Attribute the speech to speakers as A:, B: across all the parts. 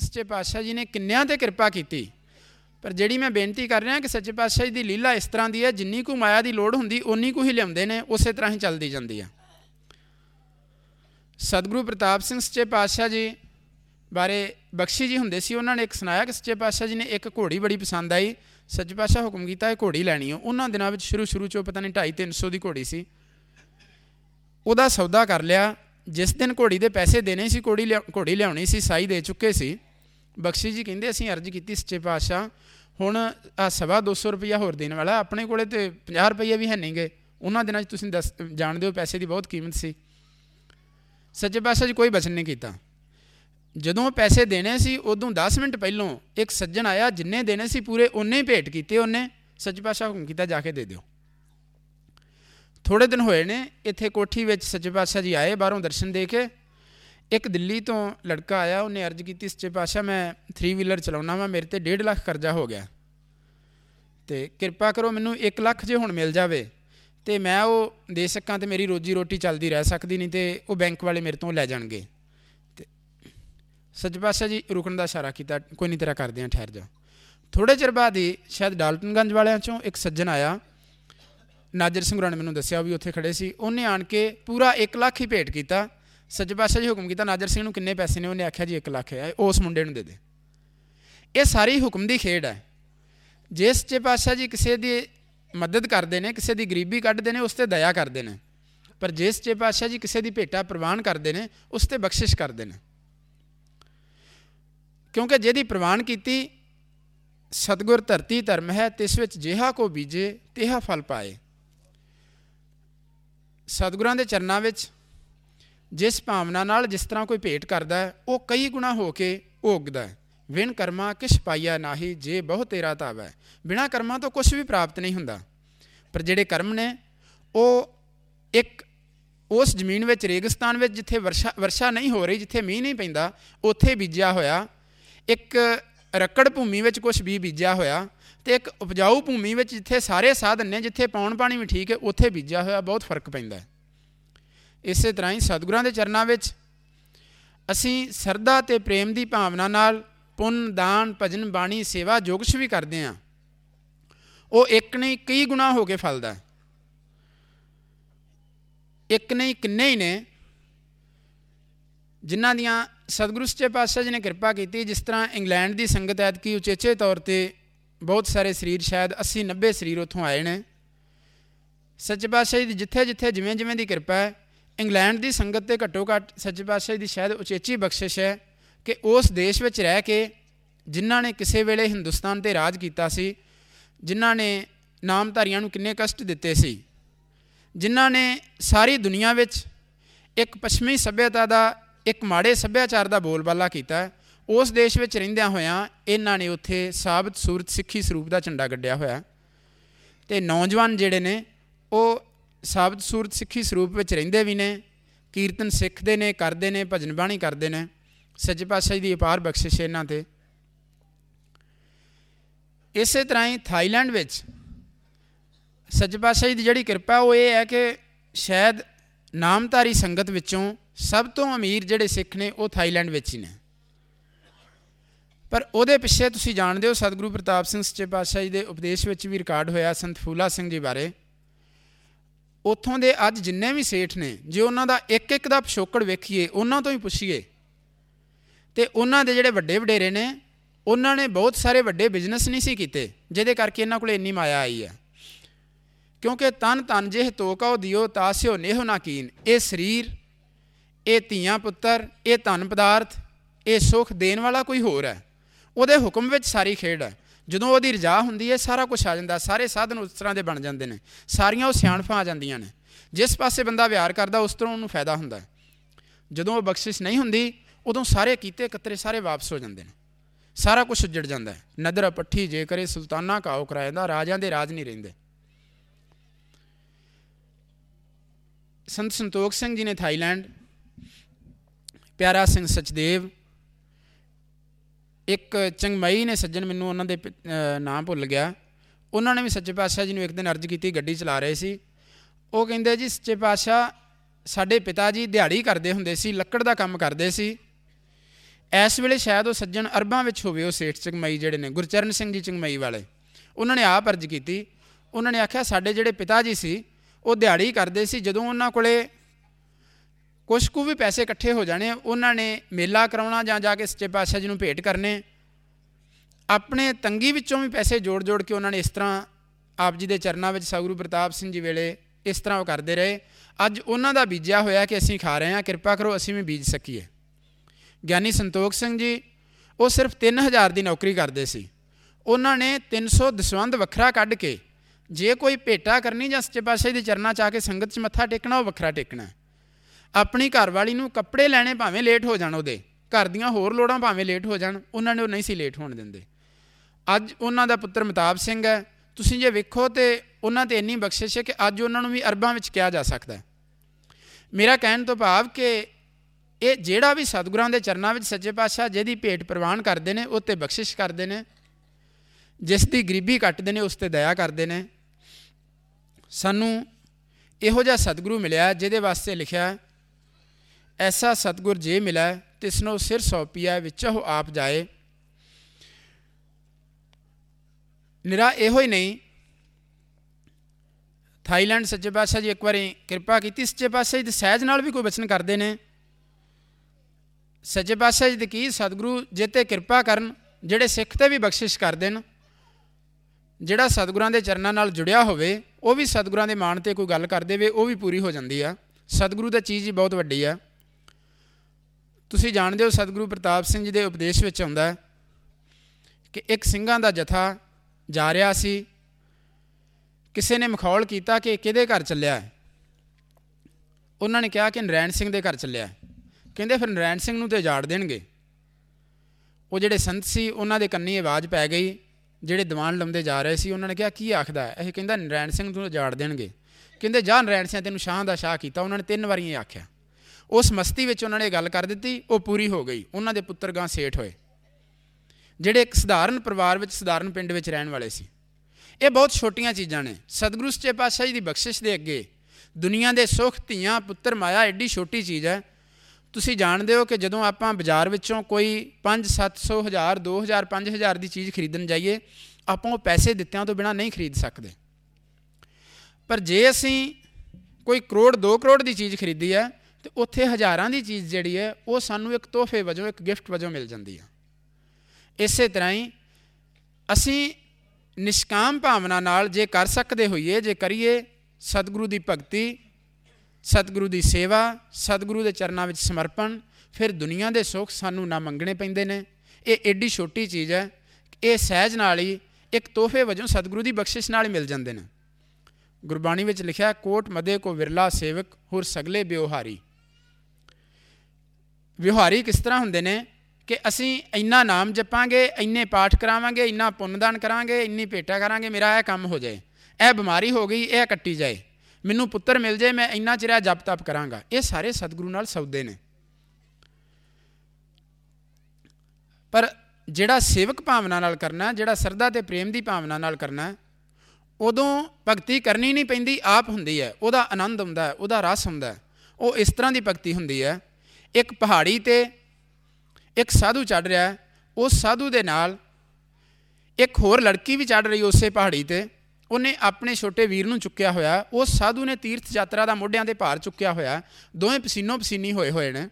A: ਸੱਚੇ ਪਾਤਸ਼ਾਹ ਜੀ ਨੇ ਕਿੰਨਿਆਂ ਤੇ ਕਿਰਪਾ ਕੀਤੀ। ਪਰ ਜਿਹੜੀ ਮੈਂ ਬੇਨਤੀ ਕਰ ਰਿਹਾ ਕਿ ਸੱਚੇ ਪਾਤਸ਼ਾਹ ਜੀ ਦੀ ਲੀਲਾ ਇਸ ਤਰ੍ਹਾਂ ਦੀ ਹੈ, ਜਿੰਨੀ ਕੁ ਮਾਇਆ ਦੀ ਲੋੜ ਹੁੰਦੀ ਉਨੀ ਕੁ ਹੀ ਲਿਆਉਂਦੇ ਨੇ, ਉਸੇ ਤਰ੍ਹਾਂ ਹੀ ਚੱਲਦੀ ਜਾਂਦੀ ਹੈ। ਸਤਿਗੁਰੂ ਪ੍ਰਤਾਪ ਸਿੰਘ ਸੱਚੇ ਪਾਤਸ਼ਾਹ ਜੀ ਬਾਰੇ ਬਖਸ਼ੀ ਜੀ ਹੁੰਦੇ ਸੀ, ਉਹਨਾਂ ਨੇ ਇੱਕ ਸੁਣਾਇਆ ਕਿ ਸੱਚੇ ਪਾਤਸ਼ਾਹ ਜੀ ਨੇ ਇੱਕ ਘੋੜੀ ਬੜੀ ਪਸੰਦ ਆਈ। ਸੱਚੇ ਪਾਤਸ਼ਾਹ ਹੁਕਮ ਕੀਤਾ ਇਹ ਘੋੜੀ ਲੈਣੀ ਹੋ। ਉਹਨਾਂ ਦਿਨਾਂ ਵਿੱਚ ਸ਼ੁਰੂ ਸ਼ੁਰੂ ਚੋਂ ਪਤਾ ਨਹੀਂ 2.5 300 ਦੀ ਘੋੜੀ ਸੀ। ਉਹਦਾ ਸੌਦਾ ਕਰ ਲਿਆ। ਜਿਸ ਦਿਨ ਘੋੜੀ ਦੇ ਪੈਸੇ ਦੇਣੇ ਸੀ, ਘੋੜੀ ਘੋੜੀ ਲਿਆਉਣੀ ਸੀ, ਸਾਈ ਦੇ ਚੁੱਕੇ ਸੀ। ਬਖਸ਼ੀ ਜੀ ਕਹਿੰਦੇ ਅਸੀਂ ਅਰਜ਼ ਕੀਤੀ ਸੱਚੇ ਪਾਤਸ਼ਾਹ, ਹੁਣ ਆ ਸਵਾ 200 ਰੁਪਇਆ ਹੋਰ ਦੇਣ ਵਾਲਾ, ਆਪਣੇ ਕੋਲੇ ਤੇ 50 ਰੁਪਇਆ ਵੀ ਹੈ ਨਹੀਂ ਨਹੀਂਗੇ ਉਹਨਾਂ ਦਿਨਾਂ 'ਚ ਤੁਸੀਂ ਦੱਸ, ਜਾਣਦੇ ਹੋ ਪੈਸੇ ਦੀ ਬਹੁਤ ਕੀਮਤ ਸੀ। ਸੱਚੇ ਪਾਤਸ਼ਾਹ ਜੀ ਕੋਈ ਬਚਨ ਨਹੀਂ ਕੀਤਾ। ਜਦੋਂ ਪੈਸੇ ਦੇਣੇ ਸੀ, ਉਦੋਂ 10 ਮਿੰਟ ਪਹਿਲਾਂ ਇੱਕ ਸੱਜਣ ਆਇਆ, ਜਿੰਨੇ ਦੇਣੇ ਸੀ ਪੂਰੇ ਉਹਨੇ ਹੀ ਭੇਟ ਕੀਤੇ ਉਹਨੇ। ਸੱਚੇ ਪਾਤਸ਼ਾਹ ਹੁਕਮ ਕੀਤਾ, ਜਾ ਕੇ ਦੇ ਦਿਓ। ਥੋੜੇ ਦਿਨ ਹੋਏ ਨੇ, ਇੱਥੇ ਕੋਠੀ ਵਿੱਚ ਸੱਚੇ ਪਾਤਸ਼ਾਹ ਜੀ ਆਏ, ਬਾਹਰੋਂ ਦਰਸ਼ਨ ਦੇ ਕੇ ਇੱਕ ਦਿੱਲੀ ਤੋਂ ਲੜਕਾ ਆਇਆ, ਉਹਨੇ ਅਰਜ਼ ਕੀਤੀ, ਸੱਚੇ ਪਾਤਸ਼ਾਹ, ਮੈਂ 3 ਵੀਲਰ ਚਲਾਉਣਾ ਵਾ, ਮੇਰੇ ਤੇ 1.5 ਲੱਖ ਕਰਜ਼ਾ ਹੋ ਗਿਆ। ਤੇ ਕਿਰਪਾ ਕਰੋ ਮੈਨੂੰ 1 ਲੱਖ ਜੇ ਹੁਣ ਮਿਲ ਜਾਵੇ। ਤੇ ਮੈਂ ਉਹ ਦੇ ਸਕਾਂ ਤੇ ਮੇਰੀ ਰੋਜੀ ਰੋਟੀ ਚੱਲਦੀ ਰਹਿ ਸਕਦੀ ਨਹੀਂ ਤੇ ਉਹ ਬੈਂਕ ਵਾਲੇ ਮੇਰੇ ਤੋਂ ਲੈ ਜਾਣਗੇ। ਤੇ ਸੱਚ ਪਾਤਸ਼ਾਹ ਜੀ, ਰੁਕਣ ਦਾ ਇਸ਼ਾਰਾ ਕੀਤਾ, ਕੋਈ ਨਹੀਂ, ਤੇਰਾ ਕਰਦੇ ਆ, ਠਹਿਰ ਜਾ। ਥੋੜੇ ਚਿਰ ਬਾਅਦ ਹੀ ਸ਼ਾਇਦ ਡਾਲਟਨਗੰਜ ਵਾਲਿਆਂ ਚੋਂ ਇੱਕ ਸੱਜਣ ਆਇਆ। ਨਾਜਰ ਸਿੰਘ ਨੇ ਮੈਨੂੰ ਦੱਸਿਆ ਵੀ ਉੱਥੇ ਖੜੇ ਸੀ। ਉਹਨੇ ਆਣ ਕੇ ਪੂਰਾ 1 ਲੱਖ ਹੀ ਭੇਟ ਕੀਤਾ। ਸੱਚੇ ਪਾਤਸ਼ਾਹ ਜੀ ਹੁਕਮ ਕੀਤਾ, ਨਾਜਰ ਸਿੰਘ ਨੂੰ ਕਿੰਨੇ ਪੈਸੇ ਨੇ? ਉਹਨੇ ਆਖਿਆ ਜੀ 1 ਲੱਖ ਹੈ, ਉਸ ਮੁੰਡੇ ਨੂੰ ਦੇ ਦੇ। ਇਹ ਸਾਰੀ ਹੁਕਮ ਦੀ ਖੇਡ ਹੈ। ਜੇ ਸੱਚੇ ਪਾਤਸ਼ਾਹ ਜੀ ਕਿਸੇ ਦੀ ਮਦਦ ਕਰਦੇ ਨੇ, ਕਿਸੇ ਦੀ ਗਰੀਬੀ ਕੱਢਦੇ ਨੇ, ਉਸ ਤੇ ਦਇਆ ਕਰਦੇ ਨੇ। ਪਰ ਜੇ ਸੱਚੇ ਪਾਤਸ਼ਾਹ ਜੀ ਕਿਸੇ ਦੀ ਭੇਟਾ ਪ੍ਰਵਾਨ ਕਰਦੇ ਨੇ, ਉਸ ਤੇ ਬਖਸ਼ਿਸ਼ ਕਰਦੇ ਨੇ। ਕਿਉਂਕਿ ਜਿਹਦੀ ਪ੍ਰਵਾਨ ਕੀਤੀ, ਸਤਗੁਰ ਧਰਤੀ ਧਰਮ ਹੈ, ਤਿਸ ਵਿੱਚ ਜਿਹਾ ਕੋ ਬੀਜੇ, ਤਿਹਾ ਫਲ ਪਾਏ। ਸਤਗੁਰਾਂ ਦੇ ਚਰਨਾਂ ਵਿੱਚ ਜਿਸ ਭਾਵਨਾ ਨਾਲ ਜਿਸ ਤਰ੍ਹਾਂ ਕੋਈ ਭੇਟ ਕਰਦਾ ਹੈ, ਉਹ ਕਈ ਗੁਣਾ ਹੋ ਕੇ ਉਗਦਾ ਹੈ। ਵਿਣ ਕਰਮਾ ਕਿਛ ਪਾਈਆ ਨਾਹੀ, ਜੇ ਬਹੁ ਤੇਰਾ ਤਾਵੈ ਬਿਨਾ ਕਰਮਾਂ ਤੋਂ ਕੁਝ ਵੀ ਪ੍ਰਾਪਤ ਨਹੀਂ ਹੁੰਦਾ। ਪਰ ਜਿਹੜੇ ਕਰਮ ਨੇ, ਉਹ ਇੱਕ ਉਸ ਜ਼ਮੀਨ ਵਿੱਚ, ਰੇਗਿਸਤਾਨ ਵਿੱਚ ਜਿੱਥੇ ਵਰਸ਼ਾ ਵਰਸ਼ਾ ਨਹੀਂ ਹੋ ਰਹੀ, ਜਿੱਥੇ ਮੀਂਹ ਨਹੀਂ ਪੈਂਦਾ, ਉੱਥੇ ਬੀਜਿਆ ਹੋਇਆ। ਇੱਕ ਰਕੜ ਭੂਮੀ ਵਿੱਚ ਕੁਝ ਵੀ ਬੀਜਿਆ ਹੋਇਆ ਤੇ ਇੱਕ ਉਪਜਾਊ ਭੂਮੀ ਵਿੱਚ ਜਿੱਥੇ ਸਾਰੇ ਸਾਧਨ ਨੇ, ਜਿੱਥੇ ਪੌਣ ਪਾਣੀ ਵੀ ਠੀਕ ਹੈ, ਉੱਥੇ ਬੀਜਿਆ ਹੋਇਆ, ਬਹੁਤ ਫ਼ਰਕ ਪੈਂਦਾ ਹੈ। ਇਸੇ ਤਰ੍ਹਾਂ ਹੀ ਸਤਿਗੁਰਾਂ ਦੇ ਚਰਨਾਂ ਵਿੱਚ ਅਸੀਂ ਸਰਦਾ ਤੇ ਪ੍ਰੇਮ ਦੀ ਭਾਵਨਾ ਨਾਲ ਪੁੰਨ, ਦਾਨ, ਭਜਨ, ਬਾਣੀ, ਸੇਵਾ ਜੋ ਕੁਛ ਵੀ ਕਰਦੇ ਹਾਂ। ਉਹ ਇੱਕ ਨਹੀਂ, ਕਈ ਗੁਣਾ ਹੋ ਕੇ ਫਲਦਾ ਇੱਕ ਨਹੀਂ, ਕਿੰਨੇ ਹੀ ਨੇ ਜਿਨ੍ਹਾਂ ਦੀਆਂ ਸਤਿਗੁਰੂ ਸੱਚੇ ਪਾਤਸ਼ਾਹ ਜੀ ਨੇ ਕਿਰਪਾ ਕੀਤੀ, ਜਿਸ ਤਰ੍ਹਾਂ ਇੰਗਲੈਂਡ ਦੀ ਸੰਗਤ ਐਤਕੀ ਉਚੇਚੇ ਤੌਰ ਤੇ ਬਹੁਤ ਸਾਰੇ ਸਰੀਰ, ਸ਼ਾਇਦ 80 90 ਸਰੀਰ ਉੱਥੋਂ ਆਏ ਨੇ। ਸੱਚੇ ਪਾਤਸ਼ਾਹ ਜੀ ਦੀ ਜਿੱਥੇ ਜਿੱਥੇ ਜਿਵੇਂ ਜਿਵੇਂ ਦੀ ਕਿਰਪਾ ਹੈ ਇੰਗਲੈਂਡ ਦੀ ਸੰਗਤ ਤੇ ਘੱਟੋ ਘੱਟ ਸੱਚੇ ਪਾਤਸ਼ਾਹ ਦੀ ਸ਼ਾਇਦ ਉਚੇਚੀ ਬਖਸ਼ਿਸ਼ ਹੈ ਕਿ ਉਸ ਦੇਸ਼ ਵਿੱਚ ਰਹਿ ਕੇ ਜਿਨ੍ਹਾਂ ਨੇ ਕਿਸੇ ਵੇਲੇ ਹਿੰਦੁਸਤਾਨ ਤੇ ਰਾਜ ਕੀਤਾ ਸੀ, ਜਿਨ੍ਹਾਂ ਨੇ ਨਾਮਧਾਰੀਆਂ ਨੂੰ ਕਿੰਨੇ ਕਸ਼ਟ ਦਿੱਤੇ ਸੀ, ਜਿਨ੍ਹਾਂ ਨੇ ਸਾਰੀ ਦੁਨੀਆ ਵਿੱਚ ਇੱਕ ਪੱਛਮੀ ਸੱਭਿਅਤਾ ਦਾ, ਇੱਕ ਮਾੜੇ ਸੱਭਿਆਚਾਰ ਦਾ ਬੋਲਬਾਲਾ ਕੀਤਾ ਉਸ ਦੇਸ਼ ਵਿੱਚ ਰਹਿੰਦਿਆਂ ਹੋਇਆਂ ਇਹਨਾਂ ਨੇ ਉੱਥੇ ਸਾਬਤ ਸੂਰਤ ਸਿੱਖੀ ਸਰੂਪ ਦਾ ਝੰਡਾ ਗੱਡਿਆ ਹੋਇਆ ਤੇ ਨੌਜਵਾਨ ਜਿਹੜੇ ਨੇ, ਉਹ ਸਾਬਤ ਸੂਰਤ ਸਿੱਖੀ ਸਰੂਪ ਵਿੱਚ ਰਹਿੰਦੇ ਵੀ ਨੇ, ਕੀਰਤਨ ਸਿੱਖਦੇ ਨੇ, ਕਰਦੇ ਨੇ, ਭਜਨ ਬਾਣੀ ਕਰਦੇ ਨੇ, ਸੱਚੇ ਪਾਤਸ਼ਾਹ ਦੀ ਅਪਾਰ ਬਖਸ਼ਿਸ਼ ਇਹਨਾਂ ਤੇ। ਇਸੇ ਤਰ੍ਹਾਂ ਹੀ ਥਾਈਲੈਂਡ ਵਿੱਚ ਸੱਚੇ ਪਾਤਸ਼ਾਹ ਦੀ ਜਿਹੜੀ ਕਿਰਪਾ ਉਹ ਇਹ ਹੈ ਕਿ ਸ਼ਾਇਦ ਨਾਮਧਾਰੀ ਸੰਗਤ ਵਿੱਚੋਂ ਸਭ ਤੋਂ ਅਮੀਰ ਜਿਹੜੇ ਸਿੱਖ ਨੇ ਉਹ ਥਾਈਲੈਂਡ ਵਿੱਚ ਹੀ ਨੇ। ਪਰ ਉਹਦੇ ਪਿੱਛੇ ਤੁਸੀਂ ਜਾਣਦੇ ਹੋ ਸਤਿਗੁਰੂ ਪ੍ਰਤਾਪ ਸਿੰਘ ਸੱਚੇ ਪਾਤਸ਼ਾਹ ਜੀ ਦੇ ਉਪਦੇਸ਼ ਵਿੱਚ ਵੀ ਰਿਕਾਰਡ ਹੋਇਆ ਸੰਤ ਫੂਲਾ ਸਿੰਘ ਜੀ ਬਾਰੇ। ਉੱਥੋਂ ਦੇ ਅੱਜ ਜਿੰਨੇ ਵੀ ਸੇਠ ਨੇ, ਜੇ ਉਹਨਾਂ ਦਾ ਇੱਕ ਇੱਕ ਦਾ ਪਿਛੋਕੜ ਵੇਖੀਏ, ਉਹਨਾਂ ਤੋਂ ਹੀ ਪੁੱਛੀਏ। ਤੇ ਉਹਨਾਂ ਦੇ ਜਿਹੜੇ ਵੱਡੇ ਵਡੇਰੇ ਨੇ, ਉਹਨਾਂ ਨੇ ਬਹੁਤ ਸਾਰੇ ਵੱਡੇ ਬਿਜ਼ਨਸ ਨਹੀਂ ਸੀ ਕੀਤੇ, ਜਿਹਦੇ ਕਰਕੇ ਇਹਨਾਂ ਕੋਲੇ ਇੰਨੀ ਮਾਇਆ ਆਈ ਹੈ। ਕਿਉਂਕਿ ਤਨ ਤਨ ਜਿਹ ਤੋਕਾ ਦਿਓ ਤਾਸਿਓ ਨੇਹ ਨਾਕੀਨ ਇਹ ਸਰੀਰ, ਇਹ ਧੀਆਂ ਪੁੱਤਰ, ਇਹ ਧਨ ਪਦਾਰਥ, ਇਹ ਸੁਖ ਦੇਣ ਵਾਲਾ ਕੋਈ ਹੋਰ ਹੈ। ਉਹਦੇ ਹੁਕਮ ਵਿੱਚ ਸਾਰੀ ਖੇਡ ਹੈ। ਜਦੋਂ ਉਹਦੀ ਰਜਾ ਹੁੰਦੀ ਹੈ, ਸਾਰਾ ਕੁਝ ਆ ਜਾਂਦਾ, ਸਾਰੇ ਸਾਧਨ ਉਸ ਤਰ੍ਹਾਂ ਦੇ ਬਣ ਜਾਂਦੇ ਨੇ, ਸਾਰੀਆਂ ਉਹ ਸਿਆਣਫਾਂ ਆ ਜਾਂਦੀਆਂ ਨੇ। ਜਿਸ ਪਾਸੇ ਬੰਦਾ ਵਿਹਾਰ ਕਰਦਾ, ਉਸ ਤਰ੍ਹਾਂ ਉਹਨੂੰ ਫਾਇਦਾ ਹੁੰਦਾ ਜਦੋਂ ਉਹ ਬਖਸ਼ਿਸ਼ ਨਹੀਂ ਹੁੰਦੀ, ਉਦੋਂ ਸਾਰੇ ਕੀਤੇ ਕਤਰੇ ਸਾਰੇ ਵਾਪਸ ਹੋ ਜਾਂਦੇ ਨੇ। ਸਾਰਾ ਕੁਝ ਉੱਜੜ ਜਾਂਦਾ ਹੈ। ਨਦਰ ਪੱਠੀ ਜੇ ਕਰੇ, ਸੁਲਤਾਨਾ ਕਾਉ ਕਰਾਇਦਾ ਰਾਜਾਂ ਦੇ ਰਾਜ ਨਹੀਂ ਰਹਿੰਦੇ। ਸੰਤ ਸੰਤੋਖ ਸਿੰਘ ਜੀ ਨੇ ਥਾਈਲੈਂਡ, ਪਿਆਰਾ ਸਿੰਘ ਸਚਦੇਵ ਇੱਕ ਚੰਗਮਈ ਨੇ ਸੱਜਣ ਮੈਨੂੰ ਉਹਨਾਂ ਦੇ ਨਾਮ ਭੁੱਲ ਗਿਆ। ਉਹਨਾਂ ਨੇ ਵੀ ਸੱਚੇ ਪਾਤਸ਼ਾਹ ਜੀ ਨੂੰ ਇੱਕ ਦਿਨ ਅਰਜ਼ ਕੀਤੀ, ਗੱਡੀ ਚਲਾ ਰਹੇ ਸੀ। ਉਹ ਕਹਿੰਦੇ, ਜੀ, ਸੱਚੇ ਪਾਤਸ਼ਾਹ, ਸਾਡੇ ਪਿਤਾ ਜੀ ਦਿਹਾੜੀ ਕਰਦੇ ਹੁੰਦੇ ਸੀ, ਲੱਕੜ ਦਾ ਕੰਮ ਕਰਦੇ ਸੀ। ਇਸ ਵੇਲੇ ਸ਼ਾਇਦ ਉਹ ਸੱਜਣ ਅਰਬਾਂ ਵਿੱਚ ਹੋਵੇ, ਉਹ ਸੇਠ ਚੰਗਮਈ ਜਿਹੜੇ ਨੇ, ਗੁਰਚਰਨ ਸਿੰਘ ਜੀ ਚੰਗਮਈ ਵਾਲੇ। ਉਹਨਾਂ ਨੇ ਆਪ ਅਰਜ਼ ਕੀਤੀ। ਉਹਨਾਂ ਨੇ ਆਖਿਆ, ਸਾਡੇ ਜਿਹੜੇ ਪਿਤਾ ਜੀ ਸੀ, ਉਹ ਦਿਹਾੜੀ ਕਰਦੇ ਸੀ, ਜਦੋਂ ਉਹਨਾਂ ਕੋਲੇ ਕੁਝ ਕੁ ਵੀ ਪੈਸੇ ਇਕੱਠੇ ਹੋ ਜਾਣੇ ਉਹਨਾਂ ਨੇ ਮੇਲਾ ਕਰਾਉਣਾ ਜਾਂ ਜਾ ਕੇ ਸੱਚੇ ਪਾਤਸ਼ਾਹ ਜੀ ਨੂੰ ਭੇਟ ਕਰਨੇ। ਆਪਣੇ ਤੰਗੀ ਵਿੱਚੋਂ ਵੀ ਪੈਸੇ ਜੋੜ ਜੋੜ ਕੇ ਉਹਨਾਂ ਨੇ ਇਸ ਤਰ੍ਹਾਂ ਆਪ ਜੀ ਦੇ ਚਰਨਾਂ ਵਿੱਚ ਸਤਿਗੁਰੂ ਪ੍ਰਤਾਪ ਸਿੰਘ ਜੀ ਵੇਲੇ ਇਸ ਤਰ੍ਹਾਂ ਉਹ ਕਰਦੇ ਰਹੇ। ਅੱਜ ਉਹਨਾਂ ਦਾ ਬੀਜਿਆ ਹੋਇਆ ਕਿ ਅਸੀਂ ਖਾ ਰਹੇ ਹਾਂ, ਕਿਰਪਾ ਕਰੋ ਅਸੀਂ ਵੀ ਬੀਜ ਸਕੀਏ। ਗਿਆਨੀ ਸੰਤੋਖ ਸਿੰਘ ਜੀ, ਉਹ ਸਿਰਫ 3000 ਦੀ ਨੌਕਰੀ ਕਰਦੇ ਸੀ। ਉਹਨਾਂ ਨੇ 300 ਦਸਵੰਦ ਵੱਖਰਾ ਕੱਢ ਕੇ, ਜੇ ਕੋਈ ਭੇਟਾ ਕਰਨੀ ਜਾਂ ਸੱਚੇ ਪਾਤਸ਼ਾਹ ਦੇ ਚਰਨਾਂ 'ਚ ਆ ਕੇ ਸੰਗਤ 'ਚ ਮੱਥਾ ਟੇਕਣਾ, ਉਹ ਵੱਖਰਾ ਟੇਕਣਾ। ਆਪਣੀ ਘਰਵਾਲੀ ਨੂੰ ਕੱਪੜੇ ਲੈਣੇ ਭਾਵੇਂ ਲੇਟ ਹੋ ਜਾਣ ਉਹਦੇ, ਘਰ ਦੀਆਂ ਹੋਰ ਲੋੜਾਂ ਭਾਵੇਂ ਲੇਟ ਹੋ ਜਾਣ, ਉਹਨਾਂ ਨੇ ਉਹ ਨਹੀਂ ਸੀ ਲੇਟ ਹੋਣ ਦਿੰਦੇ। ਅੱਜ ਉਹਨਾਂ ਦਾ ਪੁੱਤਰ ਮਤਾਬ ਸਿੰਘ ਹੈ, ਤੁਸੀਂ ਜੇ ਵੇਖੋ ਤੇ ਉਹਨਾਂ ਤੇ ਇੰਨੀ ਬਖਸ਼ਿਸ਼ ਹੈ ਕਿ ਅੱਜ ਉਹਨਾਂ ਨੂੰ ਵੀ ਅਰਬਾਂ ਵਿੱਚ ਕਿਹਾ ਜਾ ਸਕਦਾ ਹੈ। ਮੇਰਾ ਕਹਿਣ ਤੋਂ ਭਾਵ ਕਿ ਇਹ ਜਿਹੜਾ ਵੀ ਸਤਿਗੁਰਾਂ ਦੇ ਚਰਨਾਂ ਵਿੱਚ ਸੱਚੇ ਪਾਤਸ਼ਾਹ ਜਿਹਦੀ ਭੇਟ ਪ੍ਰਵਾਨ ਕਰਦੇ ਨੇ, ਉਹ ਤੇ ਬਖਸ਼ਿਸ਼ ਕਰਦੇ ਨੇ, ਜਿਸ ਦੀ ਗਰੀਬੀ ਕੱਟਦੇ ਨੇ, ਉਸ ਤੇ ਦਇਆ ਕਰਦੇ ਨੇ। ਸਾਨੂੰ ਇਹੋ ਜਿਹਾ ਸਤਿਗੁਰੂ ਮਿਲਿਆ ਜਿਹਦੇ ਵਾਸਤੇ ਲਿਖਿਆ ਐਸਾ ਸਤਿਗੁਰ ਜੇ ਮਿਲਾ ਤਿਸ ਨੂੰ ਸਿਰ ਸੌਪੀਆ ਵਿੱਚ ਉਹ ਆਪ ਜਾਏ। ਨਿਰਾ ਇਹੋ ਹੀ ਨਹੀਂ। ਥਾਈਲੈਂਡ ਸੱਚੇ ਪਾਤਸ਼ਾਹ ਜੀ ਇੱਕ ਵਾਰੀ ਕਿਰਪਾ ਕੀਤੀ। ਸੱਚੇ ਪਾਤਸ਼ਾਹ ਜੀ ਦੇ ਸਹਿਜ ਨਾਲ ਵੀ ਕੋਈ ਬਚਨ ਕਰਦੇ ਨੇ। ਸੱਚੇ ਪਾਤਸ਼ਾਹ ਜੀ ਦੇ ਕੀ ਸਤਿਗੁਰੂ ਜੇ 'ਤੇ ਕਿਰਪਾ ਕਰਨ, ਜਿਹੜੇ ਸਿੱਖ ਤੇ ਵੀ ਬਖਸ਼ਿਸ਼ ਕਰਦੇ ਨੇ। ਜਿਹੜਾ ਸਤਿਗੁਰਾਂ ਦੇ ਚਰਨਾਂ ਨਾਲ ਜੁੜਿਆ ਹੋਵੇ, ਉਹ ਵੀ ਸਤਿਗੁਰਾਂ ਦੇ ਮਾਣ ਤੇ ਕੋਈ ਗੱਲ ਕਰ ਦੇਵੇ, ਉਹ ਵੀ ਪੂਰੀ ਹੋ ਜਾਂਦੀ ਆ। ਸਤਿਗੁਰੂ ਦਾ ਚੀਜ਼ ਹੀ ਬਹੁਤ ਵੱਡੀ ਆ। ਤੁਸੀਂ ਜਾਣਦੇ ਹੋ ਸਤਿਗੁਰੂ ਪ੍ਰਤਾਪ ਸਿੰਘ ਜੀ ਦੇ ਉਪਦੇਸ਼ ਵਿੱਚ ਆਉਂਦਾ ਹੈ ਕਿ ਇੱਕ ਸਿੰਘਾਂ ਦਾ ਜਥਾ ਜਾ ਰਿਹਾ ਸੀ। ਕਿਸੇ ਨੇ ਮਖੌਲ ਕੀਤਾ ਕਿ ਕਿਹਦੇ ਘਰ ਚੱਲਿਆ ਹੈ? ਉਹਨਾਂ ਨੇ ਕਿਹਾ ਕਿ ਨਰੈਣ ਸਿੰਘ ਦੇ ਘਰ ਚੱਲਿਆ ਕਹਿੰਦੇ ਫਿਰ ਨਰੈਣ ਸਿੰਘ ਨੂੰ ਤੇ ਜਾੜ ਦੇਣਗੇ। ਉਹ ਜਿਹੜੇ ਸੰਤ ਸੀ, ਉਹਨਾਂ ਦੇ ਕੰਨੀ ਆਵਾਜ਼ ਪੈ ਗਈ। ਜਿਹੜੇ ਦੀਵਾਨ ਲੰਮਦੇ ਜਾ ਰਹੇ ਸੀ, ਉਹਨਾਂ ਨੇ ਕਿਹਾ, ਕੀ ਆਖਦਾ ਹੈ? ਇਹ ਕਹਿੰਦਾ, ਨਰੈਣ ਸਿੰਘ ਨੂੰ ਜਾੜ ਦੇਣਗੇ। ਕਹਿੰਦੇ, ਜਾ ਨਰੈਣ ਸਿੰਘ, ਤੈਨੂੰ ਸ਼ਾਹ ਦਾ ਸ਼ਾਹ ਕੀਤਾ। ਉਹਨਾਂ ਨੇ ਤਿੰਨ ਵਾਰੀ ਆਖਿਆ। ਉਸ ਮਸਤੀ ਵਿੱਚ ਉਹਨਾਂ ਨੇ ਗੱਲ ਕਰ ਦਿੱਤੀ, ਉਹ ਪੂਰੀ ਹੋ ਗਈ। ਉਹਨਾਂ ਦੇ ਪੁੱਤਰ ਗਾਂ ਸੇਠ ਹੋਏ। ਜਿਹੜੇ ਇੱਕ ਸਧਾਰਨ ਪਰਿਵਾਰ ਵਿੱਚ, ਸਧਾਰਨ ਪਿੰਡ ਵਿੱਚ ਰਹਿਣ ਵਾਲੇ ਸੀ। ਇਹ ਬਹੁਤ ਛੋਟੀਆਂ ਚੀਜ਼ਾਂ ਨੇ। ਸਤਿਗੁਰੂ ਸੱਚੇ ਪਾਤਸ਼ਾਹ ਜੀ ਦੀ ਬਖਸ਼ਿਸ਼ ਦੇ ਅੱਗੇ ਦੁਨੀਆ ਦੇ ਸੁੱਖ, ਧੀਆਂ, ਪੁੱਤਰ, ਮਾਇਆ ਐਡੀ ਛੋਟੀ ਚੀਜ਼ ਹੈ। ਤੁਸੀਂ ਜਾਣਦੇ ਹੋ ਕਿ ਜਦੋਂ ਆਪਾਂ ਬਾਜ਼ਾਰ ਵਿੱਚੋਂ ਕੋਈ 5 700 ਹਜ਼ਾਰ 2000 5000 ਦੀ ਚੀਜ਼ ਖਰੀਦਣ ਜਾਈਏ, ਆਪਾਂ ਉਹ ਪੈਸੇ ਦਿੱਤਿਆਂ ਤੋਂ ਬਿਨਾ ਨਹੀਂ ਖਰੀਦ ਸਕਦੇ। ਪਰ ਜੇ ਅਸੀਂ ਕੋਈ ਕਰੋੜ 2 ਕਰੋੜ ਦੀ ਚੀਜ਼ ਖਰੀਦੀ ਹੈ ਤੇ ਉੱਥੇ ਹਜ਼ਾਰਾਂ ਦੀ ਚੀਜ਼ ਜਿਹੜੀ ਹੈ, ਉਹ ਸਾਨੂੰ ਇੱਕ ਤੋਹਫੇ ਵਜੋਂ, ਇੱਕ ਗਿਫਟ ਵਜੋਂ ਮਿਲ ਜਾਂਦੀ ਆ। ਇਸੇ ਤਰ੍ਹਾਂ ਹੀ ਅਸੀਂ ਨਿਸ਼ਕਾਮ ਭਾਵਨਾ ਨਾਲ ਜੇ ਕਰ ਸਕਦੇ ਹੋਈਏ, ਜੇ ਕਰੀਏ, ਸਤਿਗੁਰੂ ਦੀ ਭਗਤੀ, ਸਤਿਗੁਰੂ ਦੀ ਸੇਵਾ, ਸਤਿਗੁਰੂ ਦੇ ਚਰਨਾਂ ਵਿੱਚ ਸਮਰਪਣ, ਫਿਰ ਦੁਨੀਆ ਦੇ ਸੁੱਖ ਸਾਨੂੰ ਨਾ ਮੰਗਣੇ ਪੈਂਦੇ ਨੇ। ਇਹ ਐਡੀ ਛੋਟੀ ਚੀਜ਼ ਹੈ, ਇਹ ਸਹਿਜ ਨਾਲ ਹੀ ਇੱਕ ਤੋਹਫੇ ਵਜੋਂ ਸਤਿਗੁਰੂ ਦੀ ਬਖਸ਼ਿਸ਼ ਨਾਲ ਹੀ ਮਿਲ ਜਾਂਦੇ ਨੇ। ਗੁਰਬਾਣੀ ਵਿੱਚ ਲਿਖਿਆ, ਕੋਟ ਮਦੇ ਕੋ ਵਿਰਲਾ ਸੇਵਕ, ਹੋਰ ਸਗਲੇ ਬਿਵਹਾਰੀ ਵਿਵਹਾਰੀ ਕਿਸ ਤਰ੍ਹਾਂ ਹੁੰਦੇ ਨੇ ਕਿ ਅਸੀਂ ਇੰਨਾ ਨਾਮ ਜਪਾਂਗੇ, ਇੰਨੇ ਪਾਠ ਕਰਾਵਾਂਗੇ, ਇੰਨਾ ਪੁੰਨਦਾਨ ਕਰਾਂਗੇ, ਇੰਨੀ ਭੇਟਾ ਕਰਾਂਗੇ, ਮੇਰਾ ਇਹ ਕੰਮ ਹੋ ਜਾਏ, ਇਹ ਬਿਮਾਰੀ ਹੋ ਗਈ, ਇਹ ਕੱਟੀ ਜਾਏ, ਮੈਨੂੰ ਪੁੱਤਰ ਮਿਲ ਜਾਏ, ਮੈਂ ਇੰਨਾ ਚਿਰ ਜਪ ਤਪ ਕਰਾਂਗਾ। ਇਹ ਸਾਰੇ ਸਤਿਗੁਰੂ ਨਾਲ ਸੌਦੇ ਨੇ। ਪਰ ਜਿਹੜਾ ਸੇਵਕ ਭਾਵਨਾ ਨਾਲ ਕਰਨਾ, ਜਿਹੜਾ ਸਰਦਾ ਤੇ ਪ੍ਰੇਮ ਦੀ ਭਾਵਨਾ ਨਾਲ ਕਰਨਾ, ਉਦੋਂ ਭਗਤੀ ਕਰਨੀ ਨਹੀਂ ਪੈਂਦੀ, ਆਪ ਹੁੰਦੀ ਹੈ, ਉਹਦਾ ਆਨੰਦ ਹੁੰਦਾ ਹੈ ਉਹਦਾ ਰਸ ਹੁੰਦਾ ਹੈ ਉਹ ਇਸ ਤਰ੍ਹਾਂ ਦੀ ਭਗਤੀ ਹੁੰਦੀ ਹੈ ਇੱਕ ਪਹਾੜੀ ਤੇ ਇੱਕ ਸਾਧੂ ਚੜ ਰਿਹਾ ਹੈ। ਉਸ ਸਾਧੂ ਦੇ ਨਾਲ ਇੱਕ ਹੋਰ ਲੜਕੀ ਵੀ ਚੜ ਰਹੀ ਉਸੇ ਪਹਾੜੀ ਤੇ। ਉਹਨੇ ਆਪਣੇ ਛੋਟੇ ਵੀਰ ਨੂੰ ਚੁੱਕਿਆ ਹੋਇਆ ਉਸ ਸਾਧੂ ਨੇ ਤੀਰਥ ਯਾਤਰਾ ਦਾ ਮੋਢਿਆਂ ਤੇ ਭਾਰ ਚੁੱਕਿਆ ਹੋਇਆ ਦੋਵੇਂ ਪਸੀਨੋ ਪਸੀਨੀ ਹੋਏ ਹੋਏ ਨੇ।